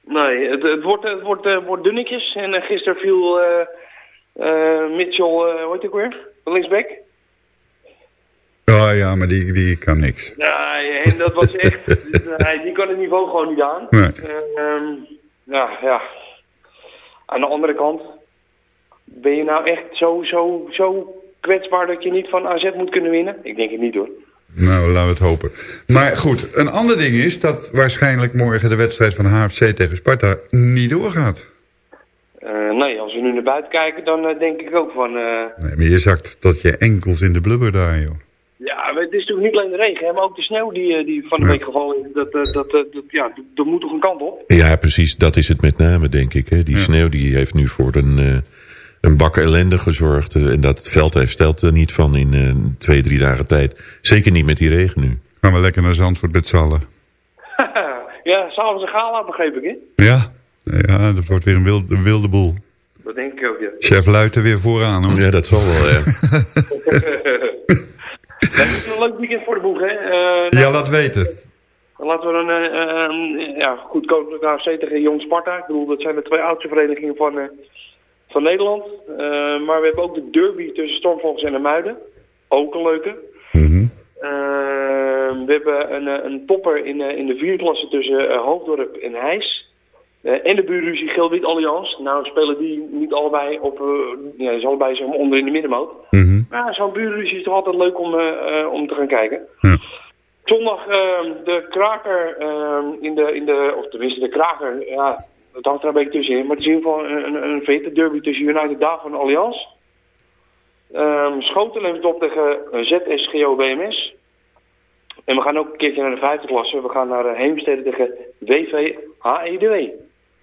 Nee, het, het wordt, het wordt, eh, wordt dunnetjes. En eh, gisteren viel eh eh, Mitchell, eh hoe heet ik weer? Linksback. Oh ja, maar die, die kan niks. En dat was echt... nee, die kan het niveau gewoon niet aan. Nee. Ja, ja. Aan de andere kant... Ben je nou echt zo, zo, zo kwetsbaar dat je niet van AZ moet kunnen winnen? Ik denk het niet hoor. Nou, laten we het hopen. Maar goed, een ander ding is dat waarschijnlijk morgen de wedstrijd van HFC tegen Sparta niet doorgaat. Eh, nee, als we nu naar buiten kijken, dan eh, denk ik ook van... eh, Nee, maar je zakt tot je enkels in de blubber daar, joh. Ja, maar het is natuurlijk niet alleen de regen, hè, maar ook de sneeuw die, eh, die van de week gevallen is. Dat, eh, dat, eh, dat, ja, dat, moet toch een kant op? Ja, precies. Dat is het met name, denk ik. Hè. Die sneeuw die heeft nu voor een, eh, een bak ellende gezorgd. En dat het veld herstelt er niet van in twee, drie dagen tijd. Zeker niet met die regen nu. Gaan we lekker naar Zandvoort met z'n ja, s'avonds een gala begreep ik, hè? Ja, ja dat wordt weer een wilde, een wilde boel. Dat denk ik ook, ja. Chef Luiten weer vooraan, hoor. Ja, dat zal wel, ja. Dat is een leuk weekend voor de boeg, hè? Eh, Ja, laat weten. Dan laten we dan, eh, eh, ja, goed, Koninklijke AFC tegen Jong Sparta. Ik bedoel, dat zijn de twee oudste verenigingen van, van Nederland. Maar we hebben ook de derby tussen Stormvogels en de Muiden. Ook een leuke. Eh, we hebben een, een topper in, in de vierde klasse tussen Hoofddorp en Heijs. En de buurruzie Geel-Wit Allianz. Nou spelen die niet allebei op, eh, ja, is allebei zeg maar, onder in de middenmoot. Maar zo'n buurruzie is toch altijd leuk om, eh, eh, om te gaan kijken. Zondag ehm, de kraker ehm, in, de, in de, of tenminste de kraker, ja, het hangt er een beetje tussenin. Maar het is in ieder geval een, een, een vette derby tussen United Dagen en Allianz. Ehm Schoten op tegen ZSGO BMS. En we gaan ook een keertje naar de vijfde klasse. We gaan naar eh, Heemstede tegen WV HEDW.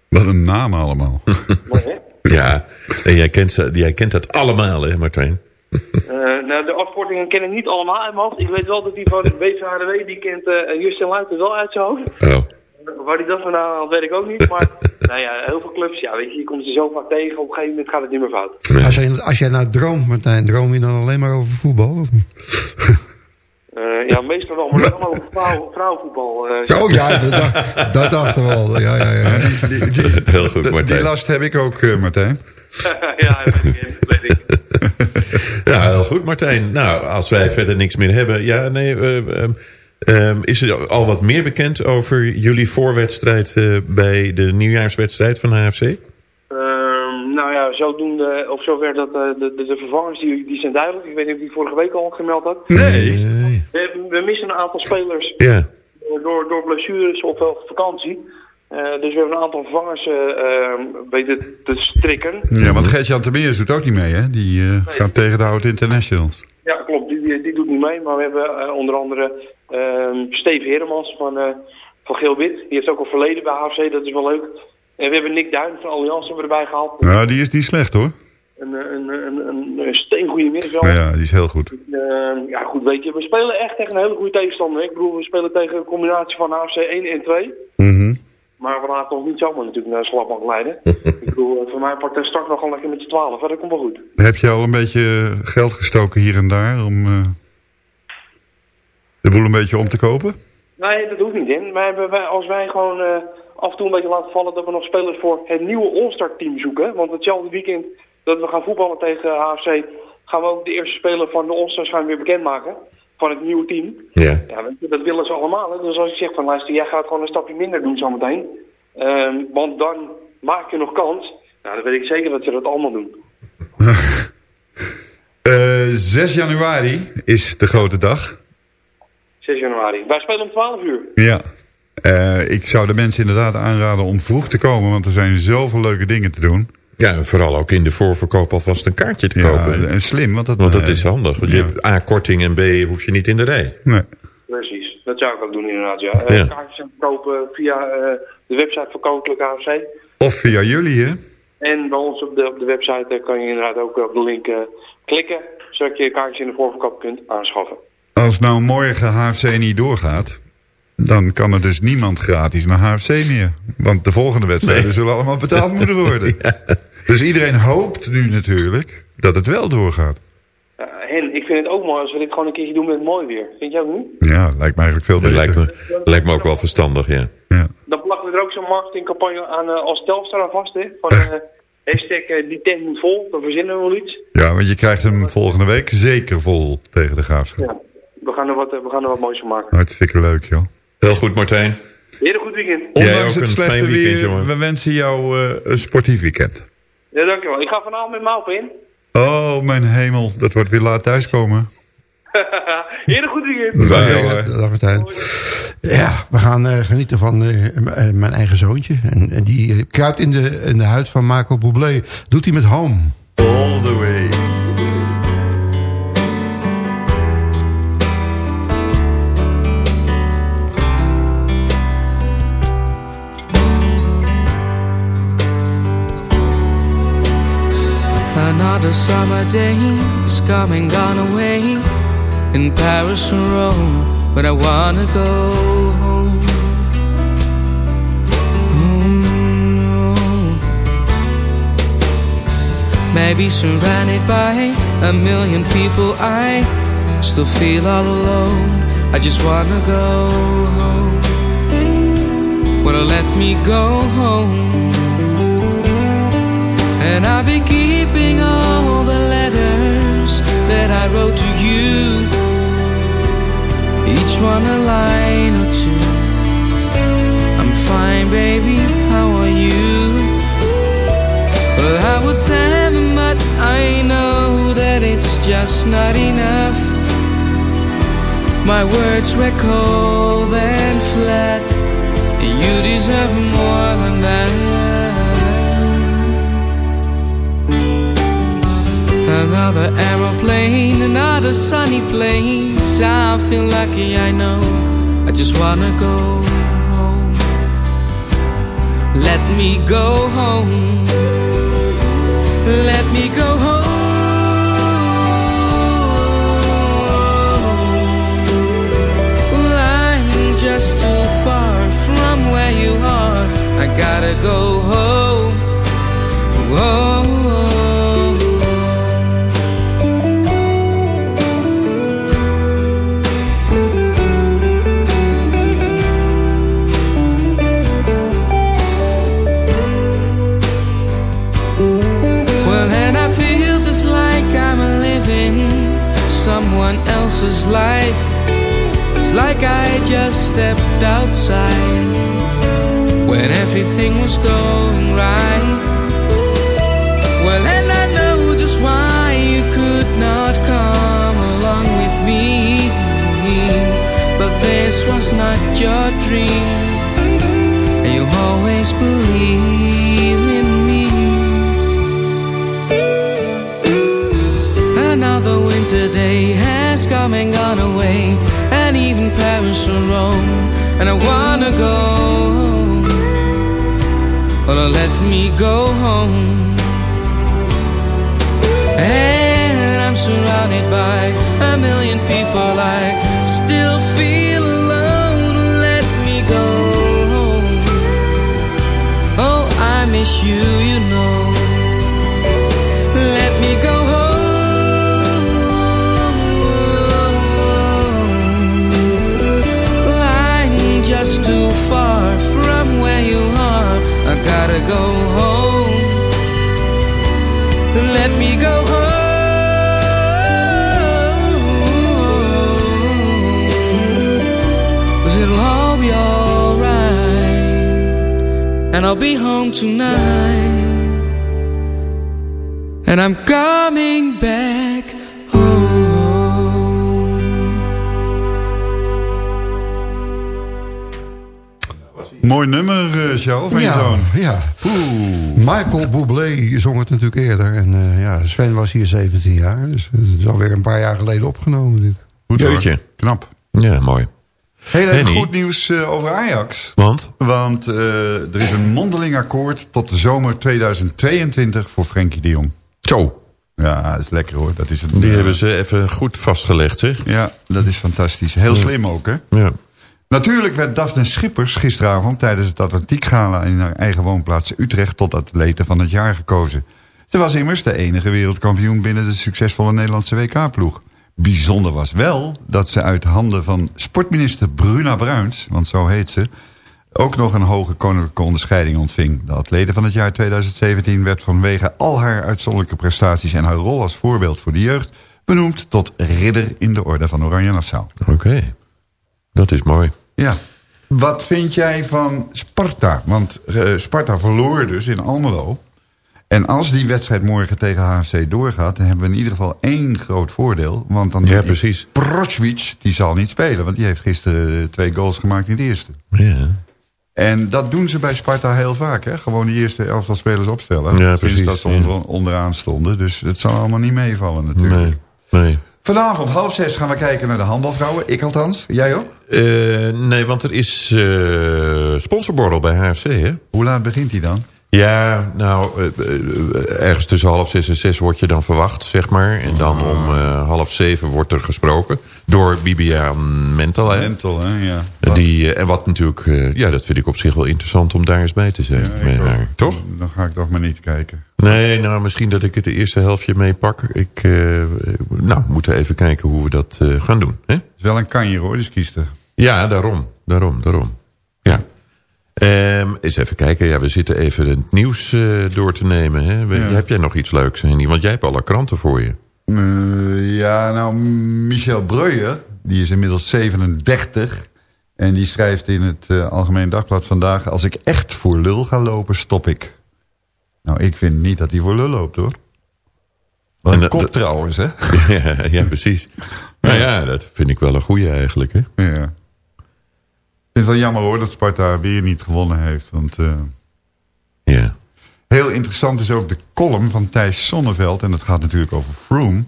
Wat een naam allemaal. Mooi hè? Ja, en jij kent, ze- jij kent dat allemaal, hè, Martijn? Eh, nou, de afkortingen ken ik niet allemaal uit mijn hoofd. Ik weet wel dat die van WVHDW, die kent eh, Justin Luiten wel uit zijn hoofd. Oh. Waar die dat vandaan haalt, weet ik ook niet. Maar nou ja, heel veel clubs, ja, weet je, je komt ze zo vaak tegen. Op een gegeven moment gaat het niet meer fout. Als jij, als jij nou droomt, Martijn, droom je dan alleen maar over voetbal? Of? niet? Eh, ja, meestal wel, maar dan over vrouw, vrouwenvoetbal. eh. Oh ja, dat dacht, dat dachten we al. Ja, ja, ja. Heel goed, Die Martijn. last heb ik ook, Martijn. ja, dat weet ik. Ja, heel goed, Martijn. Nou, als wij verder niks meer hebben... Ja, nee, eh, ehm, ehm, is er al wat meer bekend over jullie voorwedstrijd... eh, bij de nieuwjaarswedstrijd van HFC? Ehm, nou ja, zodoende, of zover dat eh, de, de, de vervangers, die, die zijn duidelijk. Ik weet niet of ik die vorige week al gemeld had. Nee. We, we missen een aantal spelers Ja. door, door blessures of wel vakantie. Eh, dus we hebben een aantal vervangers eh, ehm, weten te strikken. Ja, want Gert-Jan Termeers doet ook niet mee, hè? Die eh, gaat tegen de Hout Internationals. Ja, klopt. Die, die, die doet niet mee. Maar we hebben onder andere ehm Steve Heremans van, van Geel-Wit. Die heeft ook al verleden bij HFC, dat is wel leuk. En we hebben Nick Duin van Allianz hebben we erbij gehaald. Nou, die is niet slecht, hoor. Een, een, een, een, een steengoede middenvelder. Ja, die is heel goed. Ehm, ja, goed, weet je, we spelen echt tegen een hele goede tegenstander. Ik bedoel, we spelen tegen een combinatie van AFC 1 en 2. Maar we laten ons niet zomaar natuurlijk naar de slagbank leiden. ik bedoel, eh, voor mij part start nog gewoon lekker met z'n 12. Dat komt wel goed. Heb je al een beetje geld gestoken hier en daar om eh, de boel een beetje om te kopen? Nee, dat hoeft niet in. Wij hebben, wij, als wij gewoon, eh, af en toe een beetje laten vallen dat we nog spelers voor het nieuwe All-Star team zoeken. Want hetzelfde weekend dat we gaan voetballen tegen HFC, gaan we ook de eerste speler van de All-Stars weer bekendmaken. Van het nieuwe team. Ja. Ja, dat willen ze allemaal. Hè? Dus als ik zeg van luister, jij gaat gewoon een stapje minder doen zometeen. Ehm want dan maak je nog kans. Nou, dan weet ik zeker dat ze dat allemaal doen. Eh, 6 januari is de grote dag. 6 januari. Wij spelen om 12 uur. Ja. Eh, ik zou de mensen inderdaad aanraden om vroeg te komen, want er zijn zoveel leuke dingen te doen. Ja, en vooral ook in de voorverkoop alvast een kaartje te Ja, kopen. en slim, want dat, Want dat eh, is handig. Want je hebt A, korting en B, hoef je niet in de rij. Nee. Precies. Dat zou ik ook doen inderdaad, ja. Eh, Ja. Kaartjes zijn te kopen via eh, de website van Koninklijke AFC. Of via jullie, hè? En bij ons op de, op de website eh, kan je inderdaad ook op de link eh, klikken, zodat je je kaartjes in de voorverkoop kunt aanschaffen. Als nou morgen HFC niet doorgaat, dan kan er dus niemand gratis naar HFC meer. Want de volgende wedstrijden zullen allemaal betaald moeten worden. Dus iedereen hoopt nu natuurlijk dat het wel doorgaat. Ja, Hen, ik vind het ook mooi als we dit gewoon een keertje doen met het mooi weer. Vind jij ook niet? Ja, lijkt me eigenlijk veel Dat beter. lijkt me, lijkt me ook wel verstandig, ja. Dan plakken we er ook zo'n marketingcampagne aan eh, als Telstar aan vast, hè? Van eh hashtag eh, die tent moet vol, dan verzinnen we wel iets. Ja, want je krijgt hem volgende week zeker vol tegen de graafschap. Ja, we gaan er wat, we gaan er wat moois van maken. Hartstikke leuk, joh. Heel goed, Martijn. Een goed weekend. Ondanks ook het een slechte fijn weekend, weer, jongen. we wensen jou eh, een sportief weekend. Ja, dankjewel. Ik ga vanavond met Maup in. Oh, mijn hemel, dat wordt weer laat thuiskomen. Weer een goed weekend. Dag, dag Martijn. Ja, we gaan eh, genieten van eh, eh, mijn eigen zoontje. En, en die kruipt in de, in de huid van Marco Bublé. Doet hij met Home. All the way. Another summer days coming gone away in Paris and Rome, but I wanna go home. Home. Maybe surrounded by a million people, I still feel all alone. I just wanna go home. Wanna let me go home. And I'll be keeping all the letters that I wrote to you. Each one a line or two. I'm fine, baby. How are you? Well, I would say, but I know that it's just not enough. My words were cold and flat. You deserve more than that. Another aeroplane, another sunny place. I feel lucky, I know. I just wanna go home. Let me go home. Let me go home. I'm just too far from where you are. I gotta go home. Whoa. Else's life. It's like I just stepped outside when everything was going right. Well, and I know just why you could not come along with me. But this was not your dream, and you always believe in me. Another winter day come and gone away, and even Paris or Rome, and I wanna go. Well, let me go home. And I'm surrounded by a million people. I still feel alone. Let me go home. Oh, I miss you, you know. go home. Let me go home. It'll all be alright. And I'll be home tonight. And I'm coming back. Mooi nummer, Charles, van je Ja, zoon. ja. Michael Bublé zong het natuurlijk eerder. En eh, ja, Sven was hier 17 jaar. Dus het is alweer een paar jaar geleden opgenomen. Dit. Goed. Jeetje. Knap. Ja, mooi. Heel even goed nieuws eh, over Ajax. Want? Want eh, er is een mondeling akkoord tot de zomer 2022 voor Frenkie de Jong. Zo. Ja, dat is lekker hoor. Dat is het, Die hebben ze even goed vastgelegd, zeg. Ja, dat is fantastisch. Heel slim ook, hè? Ja. Natuurlijk werd Daphne Schippers gisteravond tijdens het Atlantiek Gala in haar eigen woonplaats Utrecht tot atlete van het jaar gekozen. Ze was immers de enige wereldkampioen binnen de succesvolle Nederlandse WK-ploeg. Bijzonder was wel dat ze uit handen van sportminister Bruna Bruins, want zo heet ze, ook nog een hoge koninklijke onderscheiding ontving. De atlete van het jaar 2017 werd vanwege al haar uitzonderlijke prestaties en haar rol als voorbeeld voor de jeugd benoemd tot ridder in de orde van Oranje Nassau. Oké. Dat is mooi. Ja. Wat vind jij van Sparta? Want eh, Sparta verloor dus in Almelo. En als die wedstrijd morgen tegen HFC doorgaat... dan hebben we in ieder geval één groot voordeel. Want dan Ja, precies. Die zal niet spelen. Want die heeft gisteren eh, twee goals gemaakt in het eerste. Ja. En dat doen ze bij Sparta heel vaak. Hè? Gewoon die eerste elftal spelers opstellen. Ja, precies, dat ze onder- onderaan stonden. Dus het zal allemaal niet meevallen natuurlijk. Nee. nee. Vanavond half zes gaan we kijken naar de handbalvrouwen. Ik althans. Jij ook? Eh, nee, want er is eh sponsorborrel bij HFC, hè? Hoe laat begint die dan? Ja, nou, eh, eh, ergens tussen half zes en zes word je dan verwacht, zeg maar. En dan om eh, half zeven wordt er gesproken door Bibiaan Mental, hè? Mental, hè? Ja. Die, eh, en wat natuurlijk, eh, ja, dat vind ik op zich wel interessant om daar eens bij te zijn. Ja, ik haar, toch? Dan ga ik toch maar niet kijken. Nee, nou, misschien dat ik het de eerste helftje meepak. Ik, eh, nou, we moeten even kijken hoe we dat eh, gaan doen, hè? Het is wel een kanjer hoor, dus kies er. Ja, daarom, daarom, daarom. Ja. Ehm, eens even kijken. Ja, we zitten even het nieuws eh, door te nemen. Hè? We- Ja. Heb jij nog iets leuks, Henny? Want jij hebt alle kranten voor je. Eh, ja, nou, Michel Breuer, die is inmiddels 37. En die schrijft in het eh, Algemeen Dagblad vandaag... als ik echt voor lul ga lopen, stop ik. Nou, ik vind niet dat hij voor lul loopt, hoor. Wat En een kop trouwens, hè? ja, ja, precies. Nou ja, dat vind ik wel een goeie eigenlijk, hè? Ja. Ik vind het wel jammer, hoor, dat Sparta weer niet gewonnen heeft. Want eh, heel interessant is ook de column van Thijs Sonneveld. En dat gaat natuurlijk over Froome.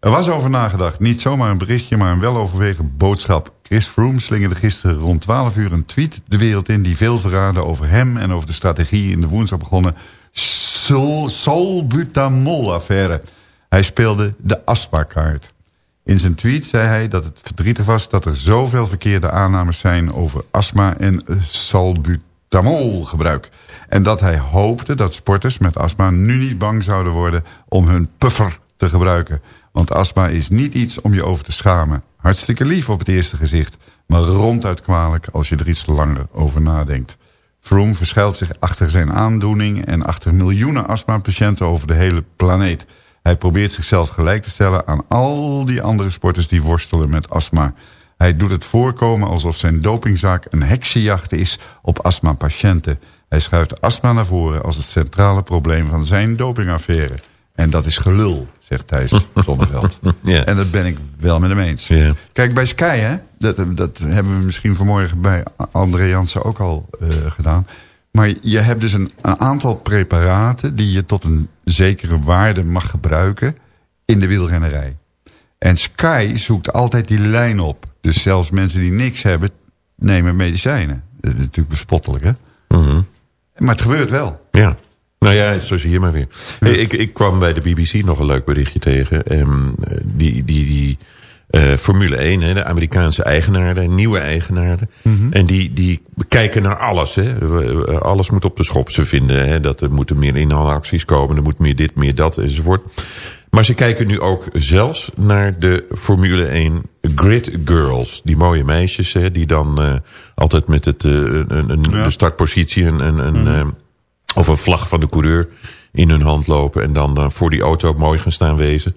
Er was over nagedacht. Niet zomaar een berichtje, maar een weloverwegen boodschap. Chris Froome slingerde gisteren rond 12 uur een tweet de wereld in... die veel verraadde over hem en over de strategie in de woensdag begonnen... Sol- Solbutamol-affaire. Hij speelde de ASPA-kaart. In zijn tweet zei hij dat het verdrietig was... dat er zoveel verkeerde aannames zijn over astma en salbutamol-gebruik. En dat hij hoopte dat sporters met astma nu niet bang zouden worden... om hun puffer te gebruiken. Want astma is niet iets om je over te schamen. Hartstikke lief op het eerste gezicht... maar ronduit kwalijk als je er iets langer over nadenkt. Froome verschuilt zich achter zijn aandoening... en achter miljoenen astmapatiënten over de hele planeet... Hij probeert zichzelf gelijk te stellen aan al die andere sporters die worstelen met astma. Hij doet het voorkomen alsof zijn dopingzaak een heksenjacht is op astmapatiënten. Hij schuift astma naar voren als het centrale probleem van zijn dopingaffaire. En dat is gelul, zegt Thijs Zonneveld. Ja. En dat ben ik wel met hem eens. Ja. Kijk, bij Sky, hè, dat, dat hebben we misschien vanmorgen bij André Jansen ook al eh, gedaan. Maar je hebt dus een, een aantal preparaten die je tot een zekere waarde mag gebruiken in de wielrennerij. En Sky zoekt altijd die lijn op. Dus zelfs mensen die niks hebben, nemen medicijnen. Dat is natuurlijk bespottelijk, hè? Mhm. Maar het gebeurt wel. Ja. Nou ja, zo zie je maar weer. Hey, ik, ik kwam bij de BBC nog een leuk berichtje tegen. Ehm, die die, die eh, Formule 1, hè, de Amerikaanse eigenaren, nieuwe eigenaren. En die, die kijken naar alles. Hè. Alles moet op de schop. Ze vinden hè, dat er moeten meer inhaalacties komen. Er moet meer dit, meer dat enzovoort. Maar ze kijken nu ook zelfs naar de Formule 1 Grid Girls. Die mooie meisjes hè, die dan eh, altijd met het, eh, een, een, de startpositie... een, een, een, eh, of een vlag van de coureur in hun hand lopen... en dan voor die auto mooi gaan staan wezen.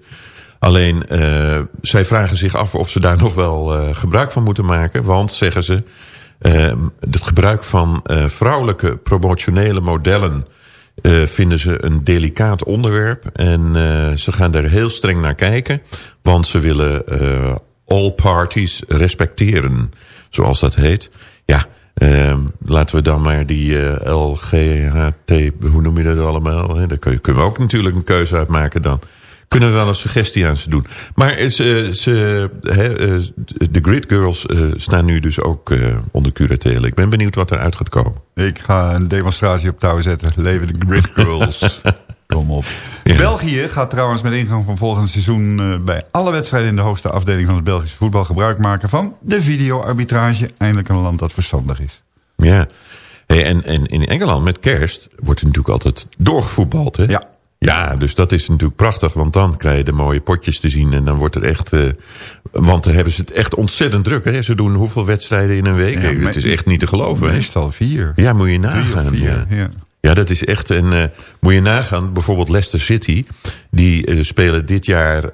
Alleen, eh, zij vragen zich af of ze daar nog wel eh, gebruik van moeten maken. Want, zeggen ze, Ehm, het gebruik van eh, vrouwelijke promotionele modellen vinden ze een delicaat onderwerp. En ze gaan daar heel streng naar kijken. Want ze willen all parties respecteren, zoals dat heet. Ja, ehm, laten we dan maar die eh, LGHT, hoe noem je dat allemaal? Daar kun je- kunnen we ook natuurlijk een keuze uit maken dan. Kunnen we wel een suggestie aan ze doen. Maar eh, ze, eh, de Grid Girls eh, staan nu dus ook onder curatele. Ik ben benieuwd wat eruit gaat komen. Ik ga een demonstratie op touw zetten. Leven de Grid Girls. Kom op. België gaat trouwens met ingang van volgend seizoen... bij alle wedstrijden in de hoogste afdeling van het Belgische voetbal... gebruik maken van de videoarbitrage. Eindelijk een land dat verstandig is. Ja. Hey, en, en in Engeland met kerst wordt er natuurlijk altijd doorgevoetbald. Hè? Ja. Ja, dus dat is natuurlijk prachtig. Want dan krijg je de mooie potjes te zien. En dan wordt er echt... eh, want dan hebben ze het echt ontzettend druk. Hè? Ze doen hoeveel wedstrijden in een week? Ja, het is echt niet te geloven. hè? Meestal vier. Ja, moet je nagaan. vier, ja. ja. Ja, dat is echt een. eh, moet je nagaan, bijvoorbeeld Leicester City. Die eh, spelen dit jaar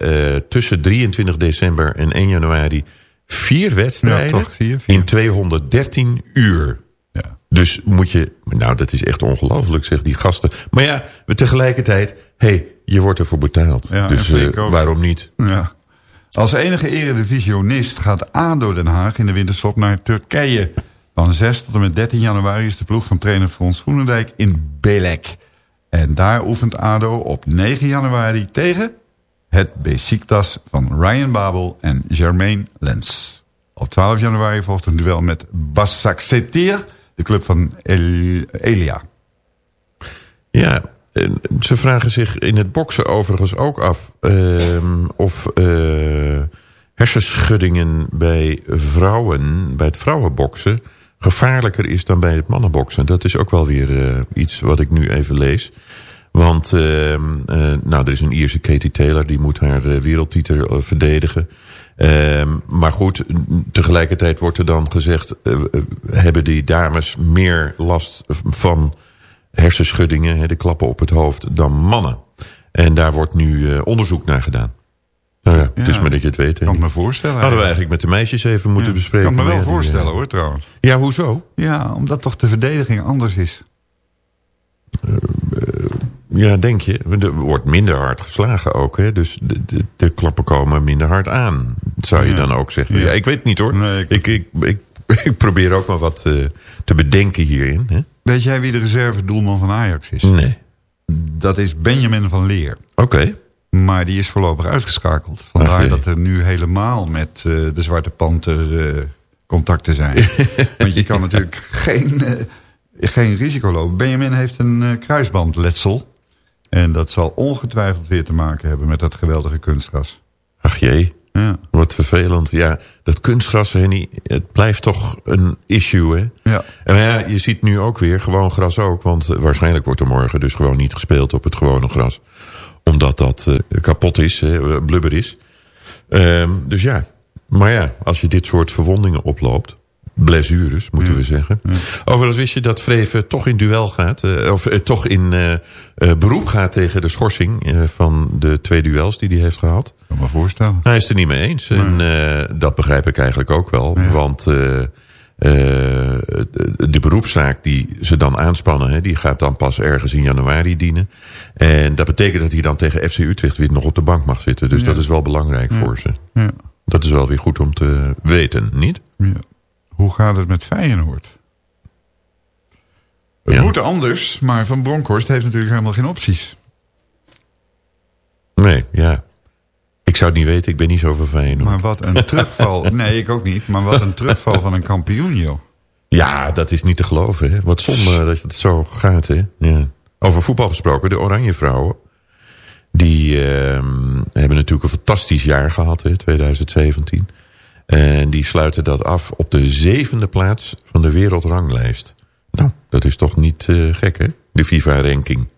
tussen 23 december en 1 januari vier wedstrijden Ja, toch, vier, vier. in 213 uur. Dus moet je. Nou, dat is echt ongelooflijk, zeg die gasten. Maar ja, tegelijkertijd. Hé, hey, je wordt ervoor betaald. Ja, dus eh, waarom niet? Ja. Als enige eredivisionist gaat ADO Den Haag in de winterstop naar Turkije. Van 6 tot en met 13 januari is de ploeg van trainer Frans Groenendijk in Belek. En daar oefent ADO op 9 januari tegen het Besiktas van Ryan Babel en Jermaine Lens. Op 12 januari volgt een duel met Başakşehir, de club van El- Elia. Ja, ze vragen zich in het boksen overigens ook af... ehm, of eh, hersenschuddingen bij vrouwen, bij het vrouwenboksen... gevaarlijker is dan bij het mannenboksen. Dat is ook wel weer eh, iets wat ik nu even lees. Want ehm, eh, nou, er is een Ierse Katie Taylor... die moet haar wereldtitel verdedigen... Ehm, maar goed, tegelijkertijd wordt er dan gezegd... eh, eh, hebben die dames meer last van hersenschuddingen, de klappen op het hoofd, dan mannen. En daar wordt nu eh, onderzoek naar gedaan. Nou ja, het is maar dat je het weet. Kan ik me voorstellen. Hadden we eigenlijk met de meisjes even moeten Ja, bespreken. Kan me wel voorstellen hoor trouwens. Ja, hoezo? Ja, omdat toch de verdediging anders is. Ja, denk je. Er wordt minder hard geslagen ook. Hè? Dus de, de, de klappen komen minder hard aan. Zou je Ja. dan ook zeggen. Ja. Ik weet het niet hoor. Nee, ik... Ik, ik, ik, probeer ook maar wat eh, te bedenken hierin. Hè? Weet jij wie de reserve-doelman van Ajax is? Nee. Dat is Benjamin van Leer. Oké. Maar die is voorlopig uitgeschakeld. Vandaar dat er nu helemaal met eh, de Zwarte Panter eh, contacten zijn. Want je kan natuurlijk geen, geen risico lopen. Benjamin heeft een kruisbandletsel. En dat zal ongetwijfeld weer te maken hebben met dat geweldige kunstgras. Ach jee. Ja. Wat vervelend. Ja, dat kunstgras, Henny, het blijft toch een issue, hè? Ja. En maar ja, je ziet nu ook weer, gewoon gras ook. Want eh, waarschijnlijk wordt er morgen dus gewoon niet gespeeld op het gewone gras. Omdat dat eh, kapot is, blubber is. Ehm, dus ja. Maar ja, als je dit soort verwondingen oploopt... blessures, moeten we zeggen. Overigens wist je dat Vreven toch in duel gaat... eh, of eh, toch in eh, eh, beroep gaat tegen de schorsing... eh, van de twee duels die hij heeft gehad. Kan me voorstellen. Hij is het er niet mee eens. En eh, dat begrijp ik eigenlijk ook wel. Want eh, eh, de, beroepszaak die ze dan aanspannen... Hè, die gaat dan pas ergens in januari dienen. En dat betekent dat hij dan tegen FC Utrecht weer nog op de bank mag zitten. Dus Ja. dat is wel belangrijk Ja. voor ze. Ja. Dat is wel weer goed om te weten, niet? Ja. Hoe gaat het met Feyenoord? Het Ja. moet anders, maar Van Bronckhorst heeft natuurlijk helemaal geen opties. Nee, ja. Ik zou het niet weten, ik ben niet zo van Feyenoord. Maar wat een terugval. nee, ik ook niet. Maar wat een terugval van een kampioen, joh. Ja, dat is niet te geloven. Hè? Wat zonde dat het zo gaat. Hè? Ja. Over voetbal gesproken, de Oranje Vrouwen. Die ehm, hebben natuurlijk een fantastisch jaar gehad, hè, 2017. En die sluiten dat af op de zevende plaats van de wereldranglijst. Nou, dat is toch niet eh, gek, hè? De FIFA-ranking.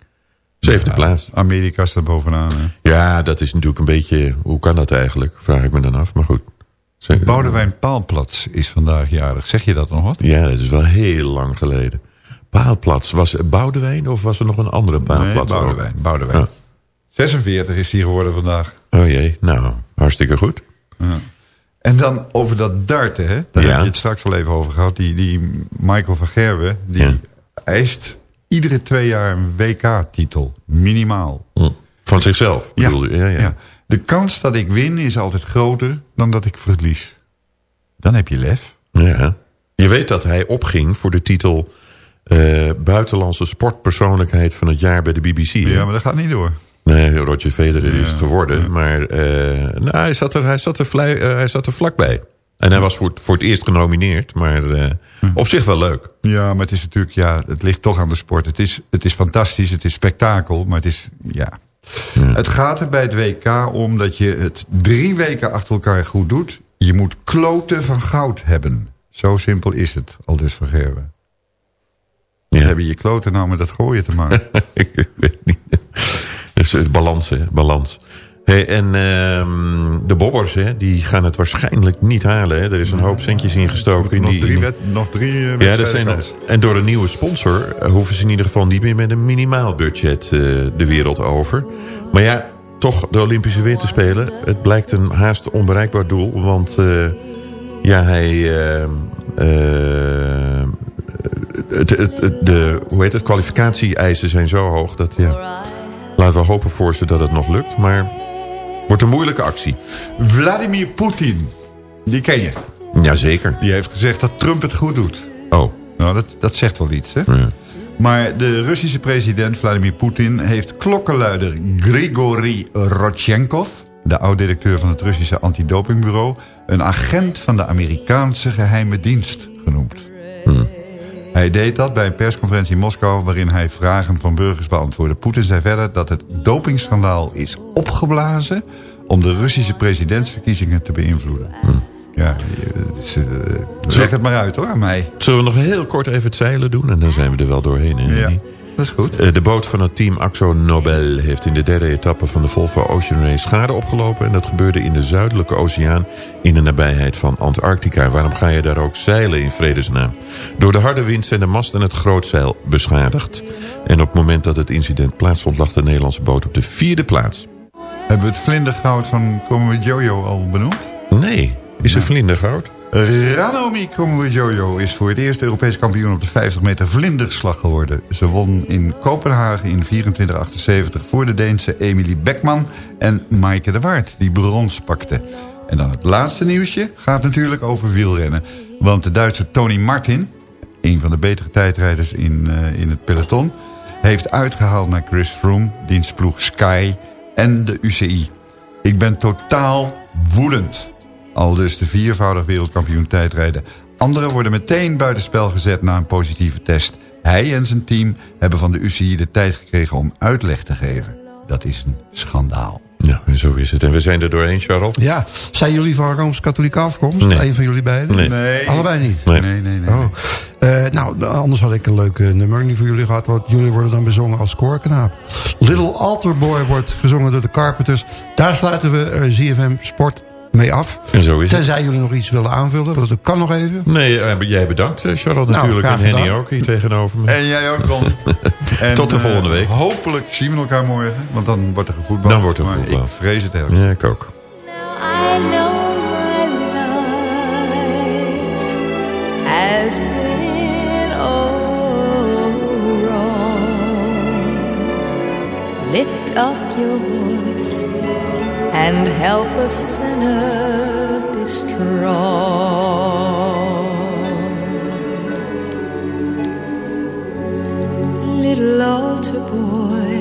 Zevende Ja, plaats. Amerika staat bovenaan. Hè. Ja, dat is natuurlijk een beetje... Hoe kan dat eigenlijk? Vraag ik me dan af. Maar goed. Boudewijn Paalplats is vandaag jarig. Zeg je dat nog wat? Ja, dat is wel heel lang geleden. Paalplats. Was het Boudewijn of was er nog een andere paalplats? Nee? Boudewijn. Boudewijn. Ja. 46 is hij geworden vandaag. Oh jee, nou, hartstikke goed. Ja. En dan over dat darten, hè? daar Ja. heb je het straks al even over gehad. Die, die Michael van Gerwen, die eist iedere twee jaar een WK-titel. Minimaal. Van zichzelf, Ja. bedoel je? Ja, ja. De kans dat ik win is altijd groter dan dat ik verlies. Dan heb je lef. Ja. Je weet dat hij opging voor de titel... eh, buitenlandse sportpersoonlijkheid van het jaar bij de BBC. hè? Ja, maar dat gaat niet door. Nee, Roger Federer is het geworden. Maar eh, nou, hij, zat er, hij, zat er vlei- eh, hij zat er vlakbij. En hij was voor, het- voor het eerst genomineerd. Maar eh, op zich wel leuk. Ja, maar het is natuurlijk, ja, het ligt toch aan de sport. Het is, het is fantastisch, het is spektakel, maar het is, ja. Het gaat er bij het WK om dat je het drie weken achter elkaar goed doet. Je moet kloten van goud hebben. Zo simpel is het, al dus van Gerben. Ja. Hebben je kloten nou met dat gooien te maken? ik weet niet. Dus het balans, hè? Balans. Hey, en ehm, de bobbers, hè, die gaan het waarschijnlijk niet halen. Hè. Er is een hoop centjes ingestoken. in nog die, drie, in die- wed- nog drie eh, Ja, dat zijn, en door een nieuwe sponsor eh, hoeven ze in ieder geval niet meer met een minimaal budget eh, de wereld over. Maar ja, toch de Olympische Winterspelen. Het blijkt een haast onbereikbaar doel. Want eh, ja, hij... eh, eh, het, het, het- de, hoe heet het, kwalificatie-eisen zijn zo hoog dat ja, laten we hopen voor ze dat het nog lukt. Maar wordt een moeilijke actie. Vladimir Poetin, die ken je. Jazeker. Die heeft gezegd dat Trump het goed doet. Oh. Nou, dat, dat zegt wel iets, hè? Maar de Russische president Vladimir Poetin heeft klokkenluider Grigori Rodchenkov... de oud-directeur van het Russische antidopingbureau... een agent van de Amerikaanse geheime dienst genoemd. Hij deed dat bij een persconferentie in Moskou... waarin hij vragen van burgers beantwoordde. Poetin zei verder dat het dopingschandaal is opgeblazen... om de Russische presidentsverkiezingen te beïnvloeden. Ja, het is, eh, zeg het maar uit hoor, aan mij. Zullen we nog heel kort even het zeilen doen? En dan zijn we er wel doorheen. Hè, Ja? Dat is goed. Eh, De boot van het team Axo Nobel heeft in de derde etappe van de Volvo Ocean Race schade opgelopen. En dat gebeurde in de zuidelijke oceaan in de nabijheid van Antarctica. Waarom ga je daar ook zeilen in vredesnaam? Door de harde wind zijn de mast en het grootzeil beschadigd. En op het moment dat het incident plaatsvond lag de Nederlandse boot op de vierde plaats. Hebben we het vlindergoud van Komen Jojo al benoemd? Nee, is er vlindergoud? Ranomi Jojo is voor het eerst Europees kampioen op de 50 meter vlinderslag geworden. Ze won in Kopenhagen in 2478 voor de Deense Emilie Beckman en Maaike de Waard, die brons pakte. En dan het laatste nieuwsje gaat natuurlijk over wielrennen. Want de Duitse Tony Martin, een van de betere tijdrijders in, eh, in het peloton... heeft uitgehaald naar Chris Froome, diens ploeg Sky en de UCI. Ik ben totaal woedend. Al dus de viervoudig wereldkampioen tijdrijden. Anderen worden meteen buitenspel gezet na een positieve test. Hij en zijn team hebben van de UCI de tijd gekregen om uitleg te geven. Dat is een schandaal. Ja, en zo is het. En we zijn er doorheen, Charles. Ja, zijn jullie van Rooms-Katholieke afkomst? Nee. Een van jullie beiden? Nee. Nee. Allebei niet? Nee. Nee, nee, nee. Oh. Eh, nou, anders had ik een leuke nummer niet voor jullie gehad. Want jullie worden dan bezongen als koorknaap. Little Altar Boy wordt gezongen door de Carpenters. Daar sluiten we eh, ZFM Sport mee af. En zo is het. Tenzij jullie nog iets willen aanvullen. Want dat kan nog even. Nee, eh, jij bedankt, eh, Charles, Nou, natuurlijk. En Henny ook hier tegenover me. En jij ook, Ron. En, Tot de eh, volgende week. Hopelijk zien we elkaar morgen. Want dan wordt er gevoetbald. Dan wordt er Maar gevoetbald. ik vrees het erg. Ja, ik ook. I know my life has been all wrong. Lift up your voice and help a sinner be strong. Little altar boy.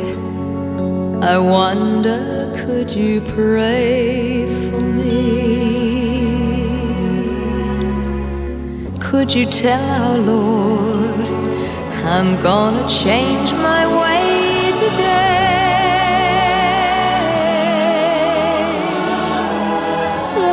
I wonder, could you pray for me? Could you tell our Lord I'm gonna change my way